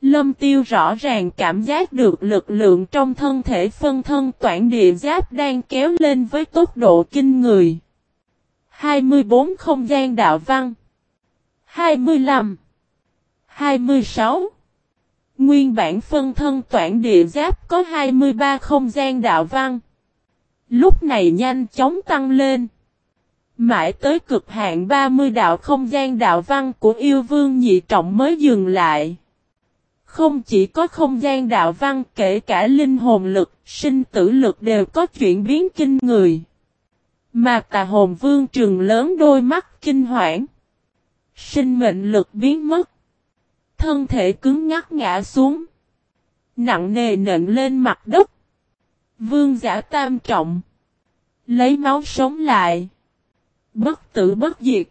Lâm Tiêu rõ ràng cảm giác được lực lượng trong thân thể phân thân toản địa giáp đang kéo lên với tốc độ kinh người. 24 không gian đạo văn 25 26 Nguyên bản phân thân toản địa giáp có 23 không gian đạo văn. Lúc này nhanh chóng tăng lên. Mãi tới cực hạn 30 đạo không gian đạo văn của yêu vương nhị trọng mới dừng lại. Không chỉ có không gian đạo văn kể cả linh hồn lực, sinh tử lực đều có chuyển biến kinh người. Mà tà hồn vương trường lớn đôi mắt kinh hoảng. Sinh mệnh lực biến mất. Thân thể cứng ngắc ngã xuống. Nặng nề nện lên mặt đất. Vương giả tam trọng. Lấy máu sống lại. Bất tử bất diệt.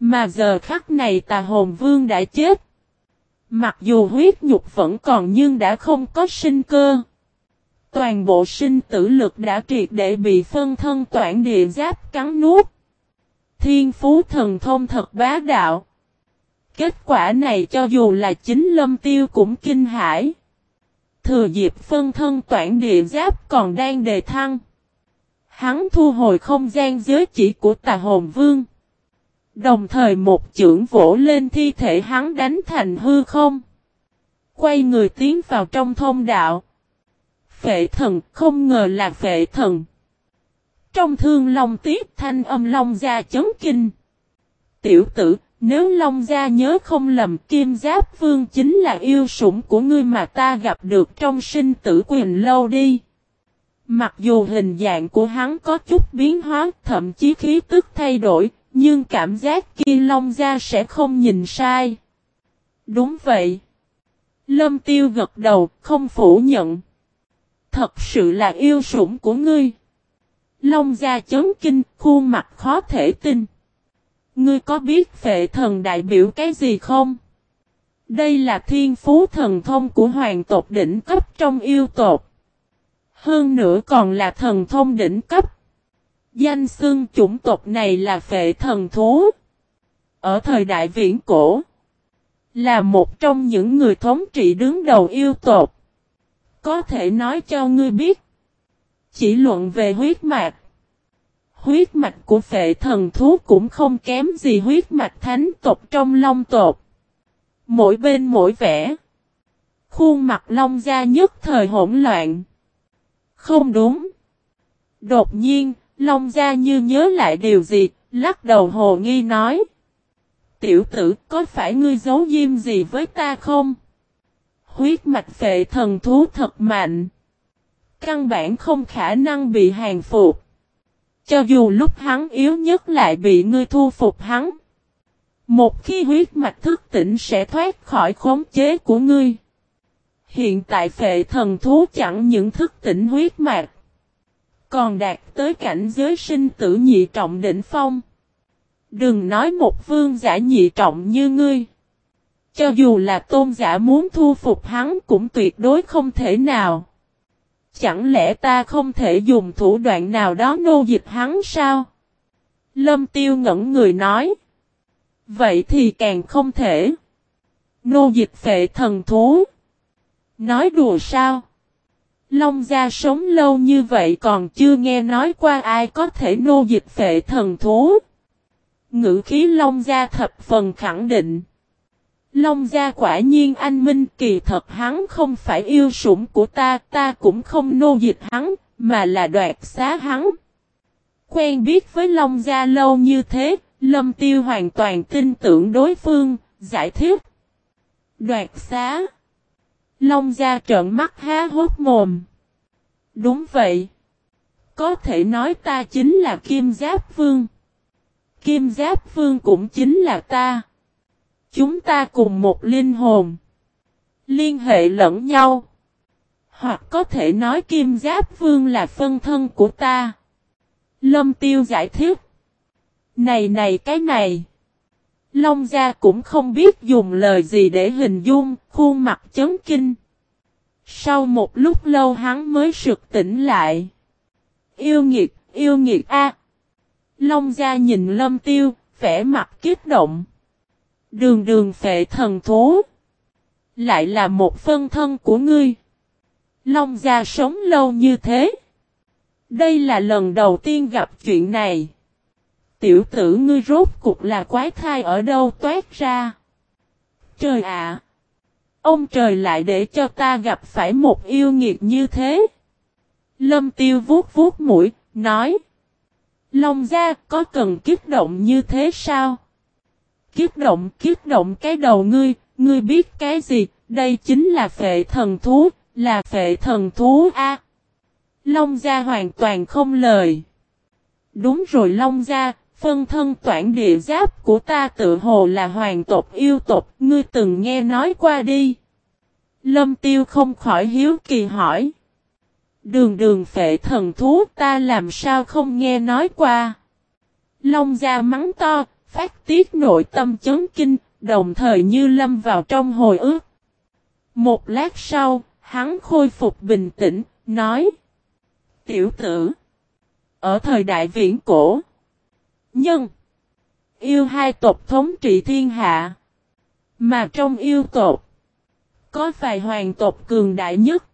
Mà giờ khắc này tà hồn vương đã chết. Mặc dù huyết nhục vẫn còn nhưng đã không có sinh cơ. Toàn bộ sinh tử lực đã triệt để bị phân thân toản địa giáp cắn nuốt. Thiên phú thần thông thật bá đạo. Kết quả này cho dù là chính lâm tiêu cũng kinh hãi. Thừa dịp phân thân toản địa giáp còn đang đề thăng. Hắn thu hồi không gian giới chỉ của tà hồn vương. Đồng thời một chưởng vỗ lên thi thể hắn đánh thành hư không. Quay người tiến vào trong thông đạo. Phệ thần không ngờ là phệ thần. Trong thương long tiếp thanh âm long gia chấn kinh. Tiểu tử, nếu long gia nhớ không lầm kim giáp vương chính là yêu sủng của ngươi mà ta gặp được trong sinh tử quyền lâu đi. Mặc dù hình dạng của hắn có chút biến hóa, thậm chí khí tức thay đổi, nhưng cảm giác kia Long Gia sẽ không nhìn sai. Đúng vậy. Lâm Tiêu gật đầu, không phủ nhận. Thật sự là yêu sủng của ngươi. Long Gia chấn kinh, khuôn mặt khó thể tin. Ngươi có biết phệ thần đại biểu cái gì không? Đây là thiên phú thần thông của hoàng tộc đỉnh cấp trong yêu tộc. Hơn nữa còn là thần thông đỉnh cấp. Danh xưng chủng tộc này là phệ thần thú. Ở thời đại viễn cổ, là một trong những người thống trị đứng đầu yêu tộc. Có thể nói cho ngươi biết, chỉ luận về huyết mạch. Huyết mạch của phệ thần thú cũng không kém gì huyết mạch thánh tộc trong long tộc. Mỗi bên mỗi vẻ. Khuôn mặt Long Gia nhất thời hỗn loạn. Không đúng. Đột nhiên, Long Gia như nhớ lại điều gì, lắc đầu hồ nghi nói. Tiểu tử, có phải ngươi giấu diêm gì với ta không? Huyết mạch phệ thần thú thật mạnh. Căn bản không khả năng bị hàng phục. Cho dù lúc hắn yếu nhất lại bị ngươi thu phục hắn. Một khi huyết mạch thức tỉnh sẽ thoát khỏi khống chế của ngươi. Hiện tại phệ thần thú chẳng những thức tỉnh huyết mạch. Còn đạt tới cảnh giới sinh tử nhị trọng đỉnh phong. Đừng nói một vương giả nhị trọng như ngươi. Cho dù là tôn giả muốn thu phục hắn cũng tuyệt đối không thể nào. Chẳng lẽ ta không thể dùng thủ đoạn nào đó nô dịch hắn sao? Lâm tiêu ngẩn người nói. Vậy thì càng không thể. Nô dịch phệ thần thú. Nói đùa sao? Long gia sống lâu như vậy còn chưa nghe nói qua ai có thể nô dịch phệ thần thú. Ngữ khí Long gia thập phần khẳng định. Long gia quả nhiên anh minh kỳ thật hắn không phải yêu sủng của ta, ta cũng không nô dịch hắn, mà là đoạt xá hắn. Quen biết với Long gia lâu như thế, Lâm Tiêu hoàn toàn tin tưởng đối phương, giải thích. Đoạt xá. Long gia trợn mắt há hốt mồm. Đúng vậy. Có thể nói ta chính là Kim Giáp Vương. Kim Giáp Vương cũng chính là ta. Chúng ta cùng một linh hồn. Liên hệ lẫn nhau. Hoặc có thể nói Kim Giáp Vương là phân thân của ta. Lâm Tiêu giải thích. Này này cái này. Long Gia cũng không biết dùng lời gì để hình dung, khuôn mặt chấn kinh. Sau một lúc lâu hắn mới sực tỉnh lại. Yêu nghiệt, yêu nghiệt a. Long Gia nhìn Lâm Tiêu, vẻ mặt kích động. Đường đường phệ thần thú. Lại là một phân thân của ngươi. Long Gia sống lâu như thế. Đây là lần đầu tiên gặp chuyện này. Tiểu tử ngươi rốt cục là quái thai ở đâu toát ra. Trời ạ! Ông trời lại để cho ta gặp phải một yêu nghiệt như thế. Lâm tiêu vuốt vuốt mũi, nói. Long gia có cần kiếp động như thế sao? kiếp động, kiếp động cái đầu ngươi, ngươi biết cái gì, đây chính là phệ thần thú, là phệ thần thú A. Long gia hoàn toàn không lời. Đúng rồi Long gia, phân thân toản địa giáp của ta tự hồ là hoàng tộc yêu tộc, ngươi từng nghe nói qua đi. Lâm tiêu không khỏi hiếu kỳ hỏi. Đường đường phệ thần thú ta làm sao không nghe nói qua. Long da mắng to, phát tiết nội tâm chấn kinh, đồng thời như lâm vào trong hồi ức. Một lát sau, hắn khôi phục bình tĩnh, nói. Tiểu tử. Ở thời đại viễn cổ. Nhân. Yêu hai tộc thống trị thiên hạ. Mà trong yêu tộc. Có vài hoàng tộc cường đại nhất.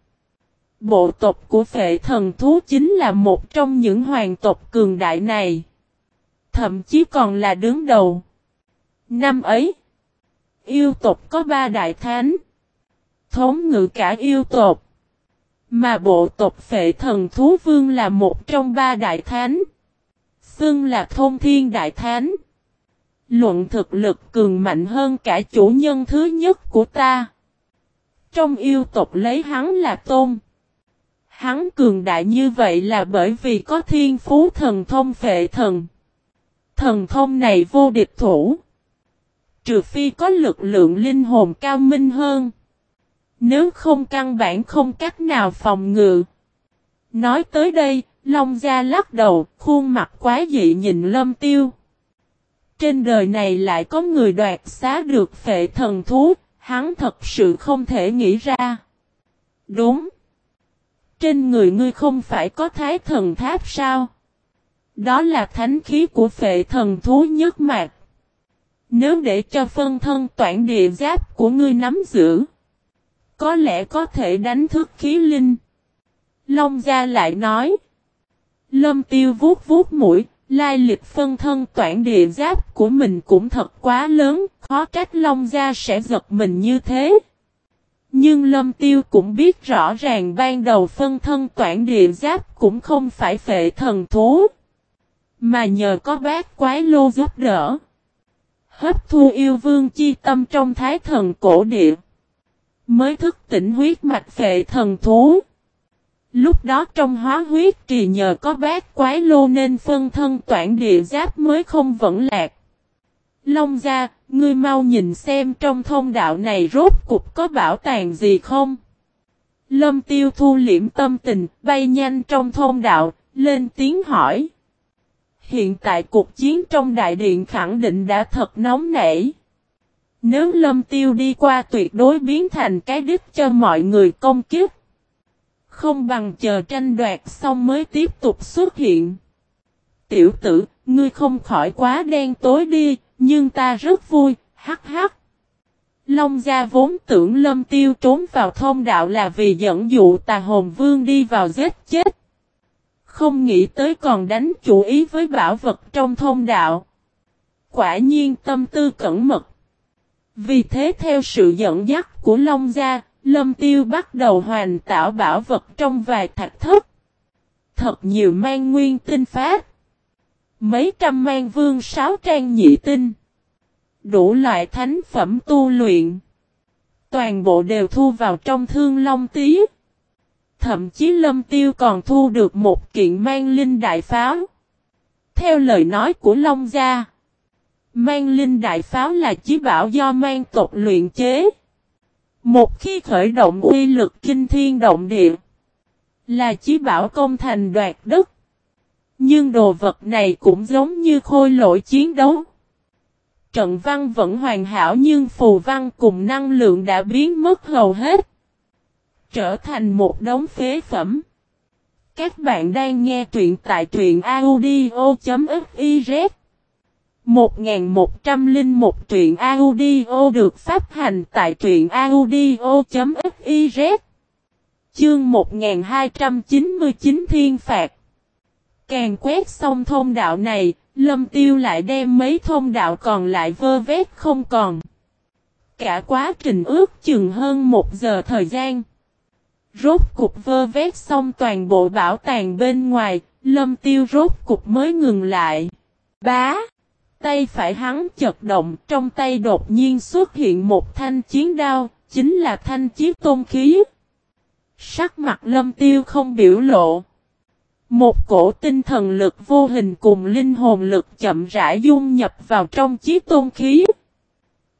Bộ tộc của phệ thần thú chính là một trong những hoàng tộc cường đại này. Thậm chí còn là đứng đầu. Năm ấy. Yêu tộc có ba đại thánh. Thống ngự cả yêu tộc. Mà bộ tộc phệ thần thú vương là một trong ba đại thánh. Xưng là thôn thiên đại thánh. Luận thực lực cường mạnh hơn cả chủ nhân thứ nhất của ta. Trong yêu tộc lấy hắn là tôn. Hắn cường đại như vậy là bởi vì có thiên phú thần thông phệ thần. Thần thông này vô địch thủ. Trừ phi có lực lượng linh hồn cao minh hơn. Nếu không căn bản không cách nào phòng ngự. Nói tới đây, Long Gia lắc đầu, khuôn mặt quá dị nhìn lâm tiêu. Trên đời này lại có người đoạt xá được phệ thần thú, hắn thật sự không thể nghĩ ra. Đúng. Trên người ngươi không phải có thái thần tháp sao? Đó là thánh khí của phệ thần thú nhất mạc. Nếu để cho phân thân toản địa giáp của ngươi nắm giữ, có lẽ có thể đánh thức khí linh. Long gia lại nói. Lâm tiêu vuốt vuốt mũi, lai lịch phân thân toản địa giáp của mình cũng thật quá lớn, khó trách Long Gia sẽ giật mình như thế. Nhưng Lâm Tiêu cũng biết rõ ràng ban đầu phân thân toản địa giáp cũng không phải phệ thần thú. Mà nhờ có bác quái lô giúp đỡ. Hấp thu yêu vương chi tâm trong thái thần cổ địa. Mới thức tỉnh huyết mạch phệ thần thú. Lúc đó trong hóa huyết trì nhờ có bát quái lô nên phân thân toản địa giáp mới không vẫn lạc. Long gia, ngươi mau nhìn xem trong thông đạo này rốt cục có bảo tàng gì không? Lâm tiêu thu liễm tâm tình, bay nhanh trong thông đạo, lên tiếng hỏi. Hiện tại cuộc chiến trong đại điện khẳng định đã thật nóng nảy. Nếu lâm tiêu đi qua tuyệt đối biến thành cái đích cho mọi người công kiếp. Không bằng chờ tranh đoạt xong mới tiếp tục xuất hiện. Tiểu tử, ngươi không khỏi quá đen tối đi, nhưng ta rất vui, hắc hắc. Long gia vốn tưởng lâm tiêu trốn vào thông đạo là vì dẫn dụ tà hồn vương đi vào giết chết. Không nghĩ tới còn đánh chủ ý với bảo vật trong thông đạo. Quả nhiên tâm tư cẩn mật. Vì thế theo sự dẫn dắt của Long Gia, Lâm Tiêu bắt đầu hoàn tạo bảo vật trong vài thạch thất. Thật nhiều mang nguyên tinh phát. Mấy trăm mang vương sáu trang nhị tinh. Đủ loại thánh phẩm tu luyện. Toàn bộ đều thu vào trong thương long tí. Thậm chí lâm tiêu còn thu được một kiện mang linh đại pháo. Theo lời nói của Long Gia. Mang linh đại pháo là chí bảo do mang tộc luyện chế. Một khi khởi động uy lực kinh thiên động địa. Là chí bảo công thành đoạt đất. Nhưng đồ vật này cũng giống như khôi lỗi chiến đấu. Trận văn vẫn hoàn hảo nhưng phù văn cùng năng lượng đã biến mất hầu hết. Trở thành một đống phế phẩm. Các bạn đang nghe truyện tại truyện audio.fif 1101 truyện audio được phát hành tại truyện audio.fiz Chương 1299 Thiên Phạt Càng quét xong thông đạo này, Lâm Tiêu lại đem mấy thông đạo còn lại vơ vét không còn. Cả quá trình ước chừng hơn một giờ thời gian. Rốt cục vơ vét xong toàn bộ bảo tàng bên ngoài, Lâm Tiêu rốt cục mới ngừng lại. Bá! Tay phải hắn chật động, trong tay đột nhiên xuất hiện một thanh chiến đao, chính là thanh chiếc tôn khí. Sắc mặt lâm tiêu không biểu lộ. Một cổ tinh thần lực vô hình cùng linh hồn lực chậm rãi dung nhập vào trong chiếc tôn khí.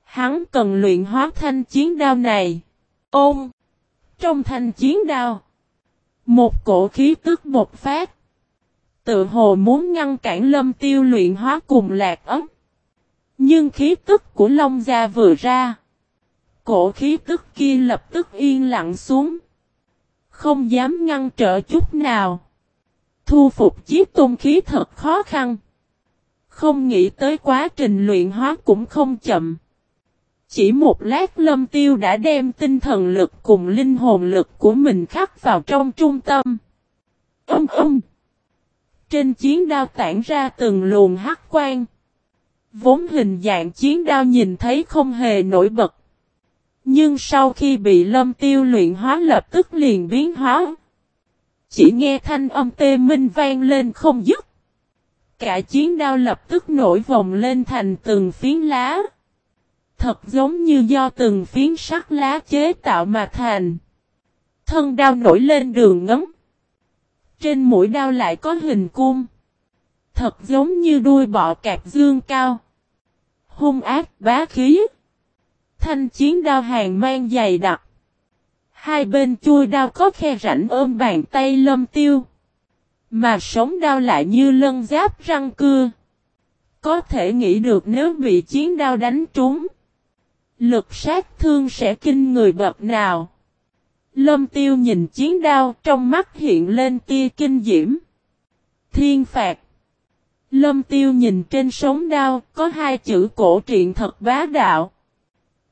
Hắn cần luyện hóa thanh chiến đao này. Ôm! Trong thanh chiến đao. Một cổ khí tức bột phát tự hồ muốn ngăn cản lâm tiêu luyện hóa cùng lạc ấm. Nhưng khí tức của Long Gia vừa ra. Cổ khí tức kia lập tức yên lặng xuống. Không dám ngăn trở chút nào. Thu phục chiếc tôn khí thật khó khăn. Không nghĩ tới quá trình luyện hóa cũng không chậm. Chỉ một lát lâm tiêu đã đem tinh thần lực cùng linh hồn lực của mình khắc vào trong trung tâm. Âm âm. Trên chiến đao tản ra từng luồng hắc quang. Vốn hình dạng chiến đao nhìn thấy không hề nổi bật. Nhưng sau khi bị lâm tiêu luyện hóa lập tức liền biến hóa. Chỉ nghe thanh âm tê minh vang lên không dứt. Cả chiến đao lập tức nổi vòng lên thành từng phiến lá. Thật giống như do từng phiến sắt lá chế tạo mà thành. Thân đao nổi lên đường ngấm. Trên mũi đao lại có hình cung. Thật giống như đuôi bọ cạp dương cao. Hung ác, bá khí. Thanh chiến đao hàng mang dày đặc. Hai bên chui đao có khe rãnh ôm bàn tay lâm tiêu. Mà sống đao lại như lân giáp răng cưa. Có thể nghĩ được nếu bị chiến đao đánh trúng. Lực sát thương sẽ kinh người bậc nào. Lâm tiêu nhìn chiến đao trong mắt hiện lên tia kinh diễm. Thiên phạt. Lâm tiêu nhìn trên sống đao có hai chữ cổ truyện thật bá đạo.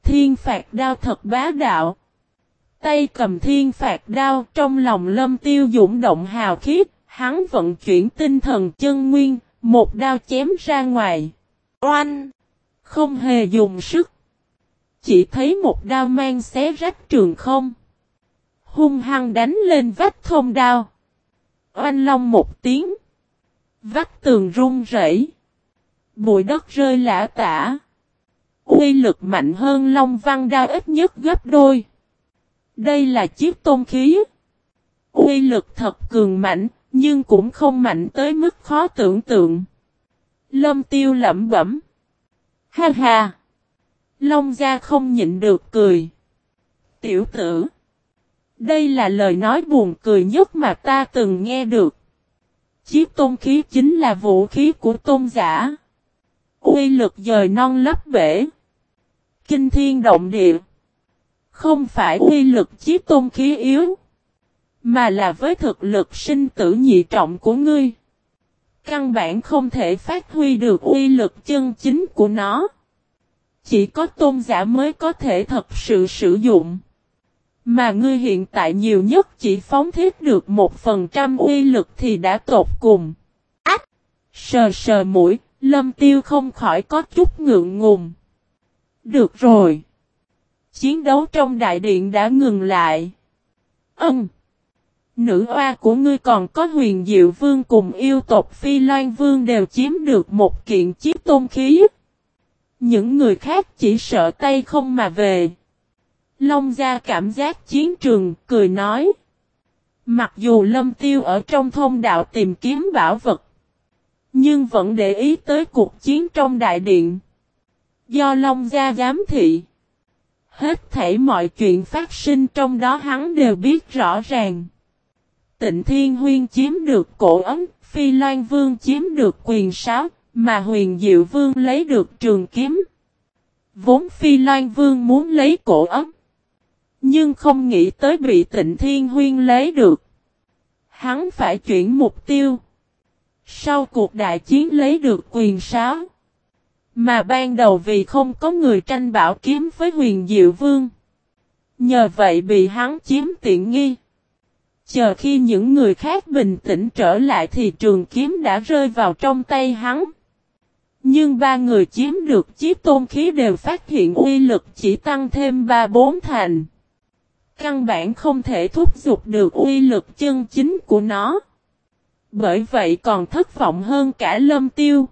Thiên phạt đao thật bá đạo. Tay cầm thiên phạt đao trong lòng lâm tiêu dũng động hào khiết, hắn vận chuyển tinh thần chân nguyên, Một đao chém ra ngoài. Oanh! Không hề dùng sức. Chỉ thấy một đao mang xé rách trường không. Hung hăng đánh lên vách thông đao. Oanh long một tiếng. Vách tường rung rẩy. Bụi đất rơi lã tả. Uy lực mạnh hơn long văn đao ít nhất gấp đôi. Đây là chiếc tôn khí. Uy lực thật cường mạnh, nhưng cũng không mạnh tới mức khó tưởng tượng. Lâm tiêu lẩm bẩm. Ha ha! Long gia không nhịn được cười. Tiểu tử! Đây là lời nói buồn cười nhất mà ta từng nghe được. Chiếc tôn khí chính là vũ khí của tôn giả. Uy lực dời non lấp bể. Kinh thiên động địa. Không phải uy lực chiếc tôn khí yếu. Mà là với thực lực sinh tử nhị trọng của ngươi. Căn bản không thể phát huy được uy lực chân chính của nó. Chỉ có tôn giả mới có thể thật sự sử dụng. Mà ngươi hiện tại nhiều nhất chỉ phóng thiết được một phần trăm uy lực thì đã tột cùng. Ách! Sờ sờ mũi, lâm tiêu không khỏi có chút ngượng ngùng. Được rồi. Chiến đấu trong đại điện đã ngừng lại. Ừm. Nữ oa của ngươi còn có huyền diệu vương cùng yêu tộc phi loan vương đều chiếm được một kiện chiếc tôn khí. Những người khác chỉ sợ tay không mà về. Long gia cảm giác chiến trường, cười nói. Mặc dù lâm tiêu ở trong thông đạo tìm kiếm bảo vật. Nhưng vẫn để ý tới cuộc chiến trong đại điện. Do Long gia giám thị. Hết thảy mọi chuyện phát sinh trong đó hắn đều biết rõ ràng. Tịnh Thiên Huyên chiếm được cổ ấm, Phi Loan Vương chiếm được quyền sáo, mà huyền Diệu Vương lấy được trường kiếm. Vốn Phi Loan Vương muốn lấy cổ ấm. Nhưng không nghĩ tới bị tịnh Thiên Huyên lấy được. Hắn phải chuyển mục tiêu. Sau cuộc đại chiến lấy được quyền sáo. Mà ban đầu vì không có người tranh bảo kiếm với huyền Diệu Vương. Nhờ vậy bị hắn chiếm tiện nghi. Chờ khi những người khác bình tĩnh trở lại thì trường kiếm đã rơi vào trong tay hắn. Nhưng ba người chiếm được chiếc tôn khí đều phát hiện uy lực chỉ tăng thêm ba bốn thành. Căn bản không thể thúc giục được uy lực chân chính của nó. Bởi vậy còn thất vọng hơn cả lâm tiêu.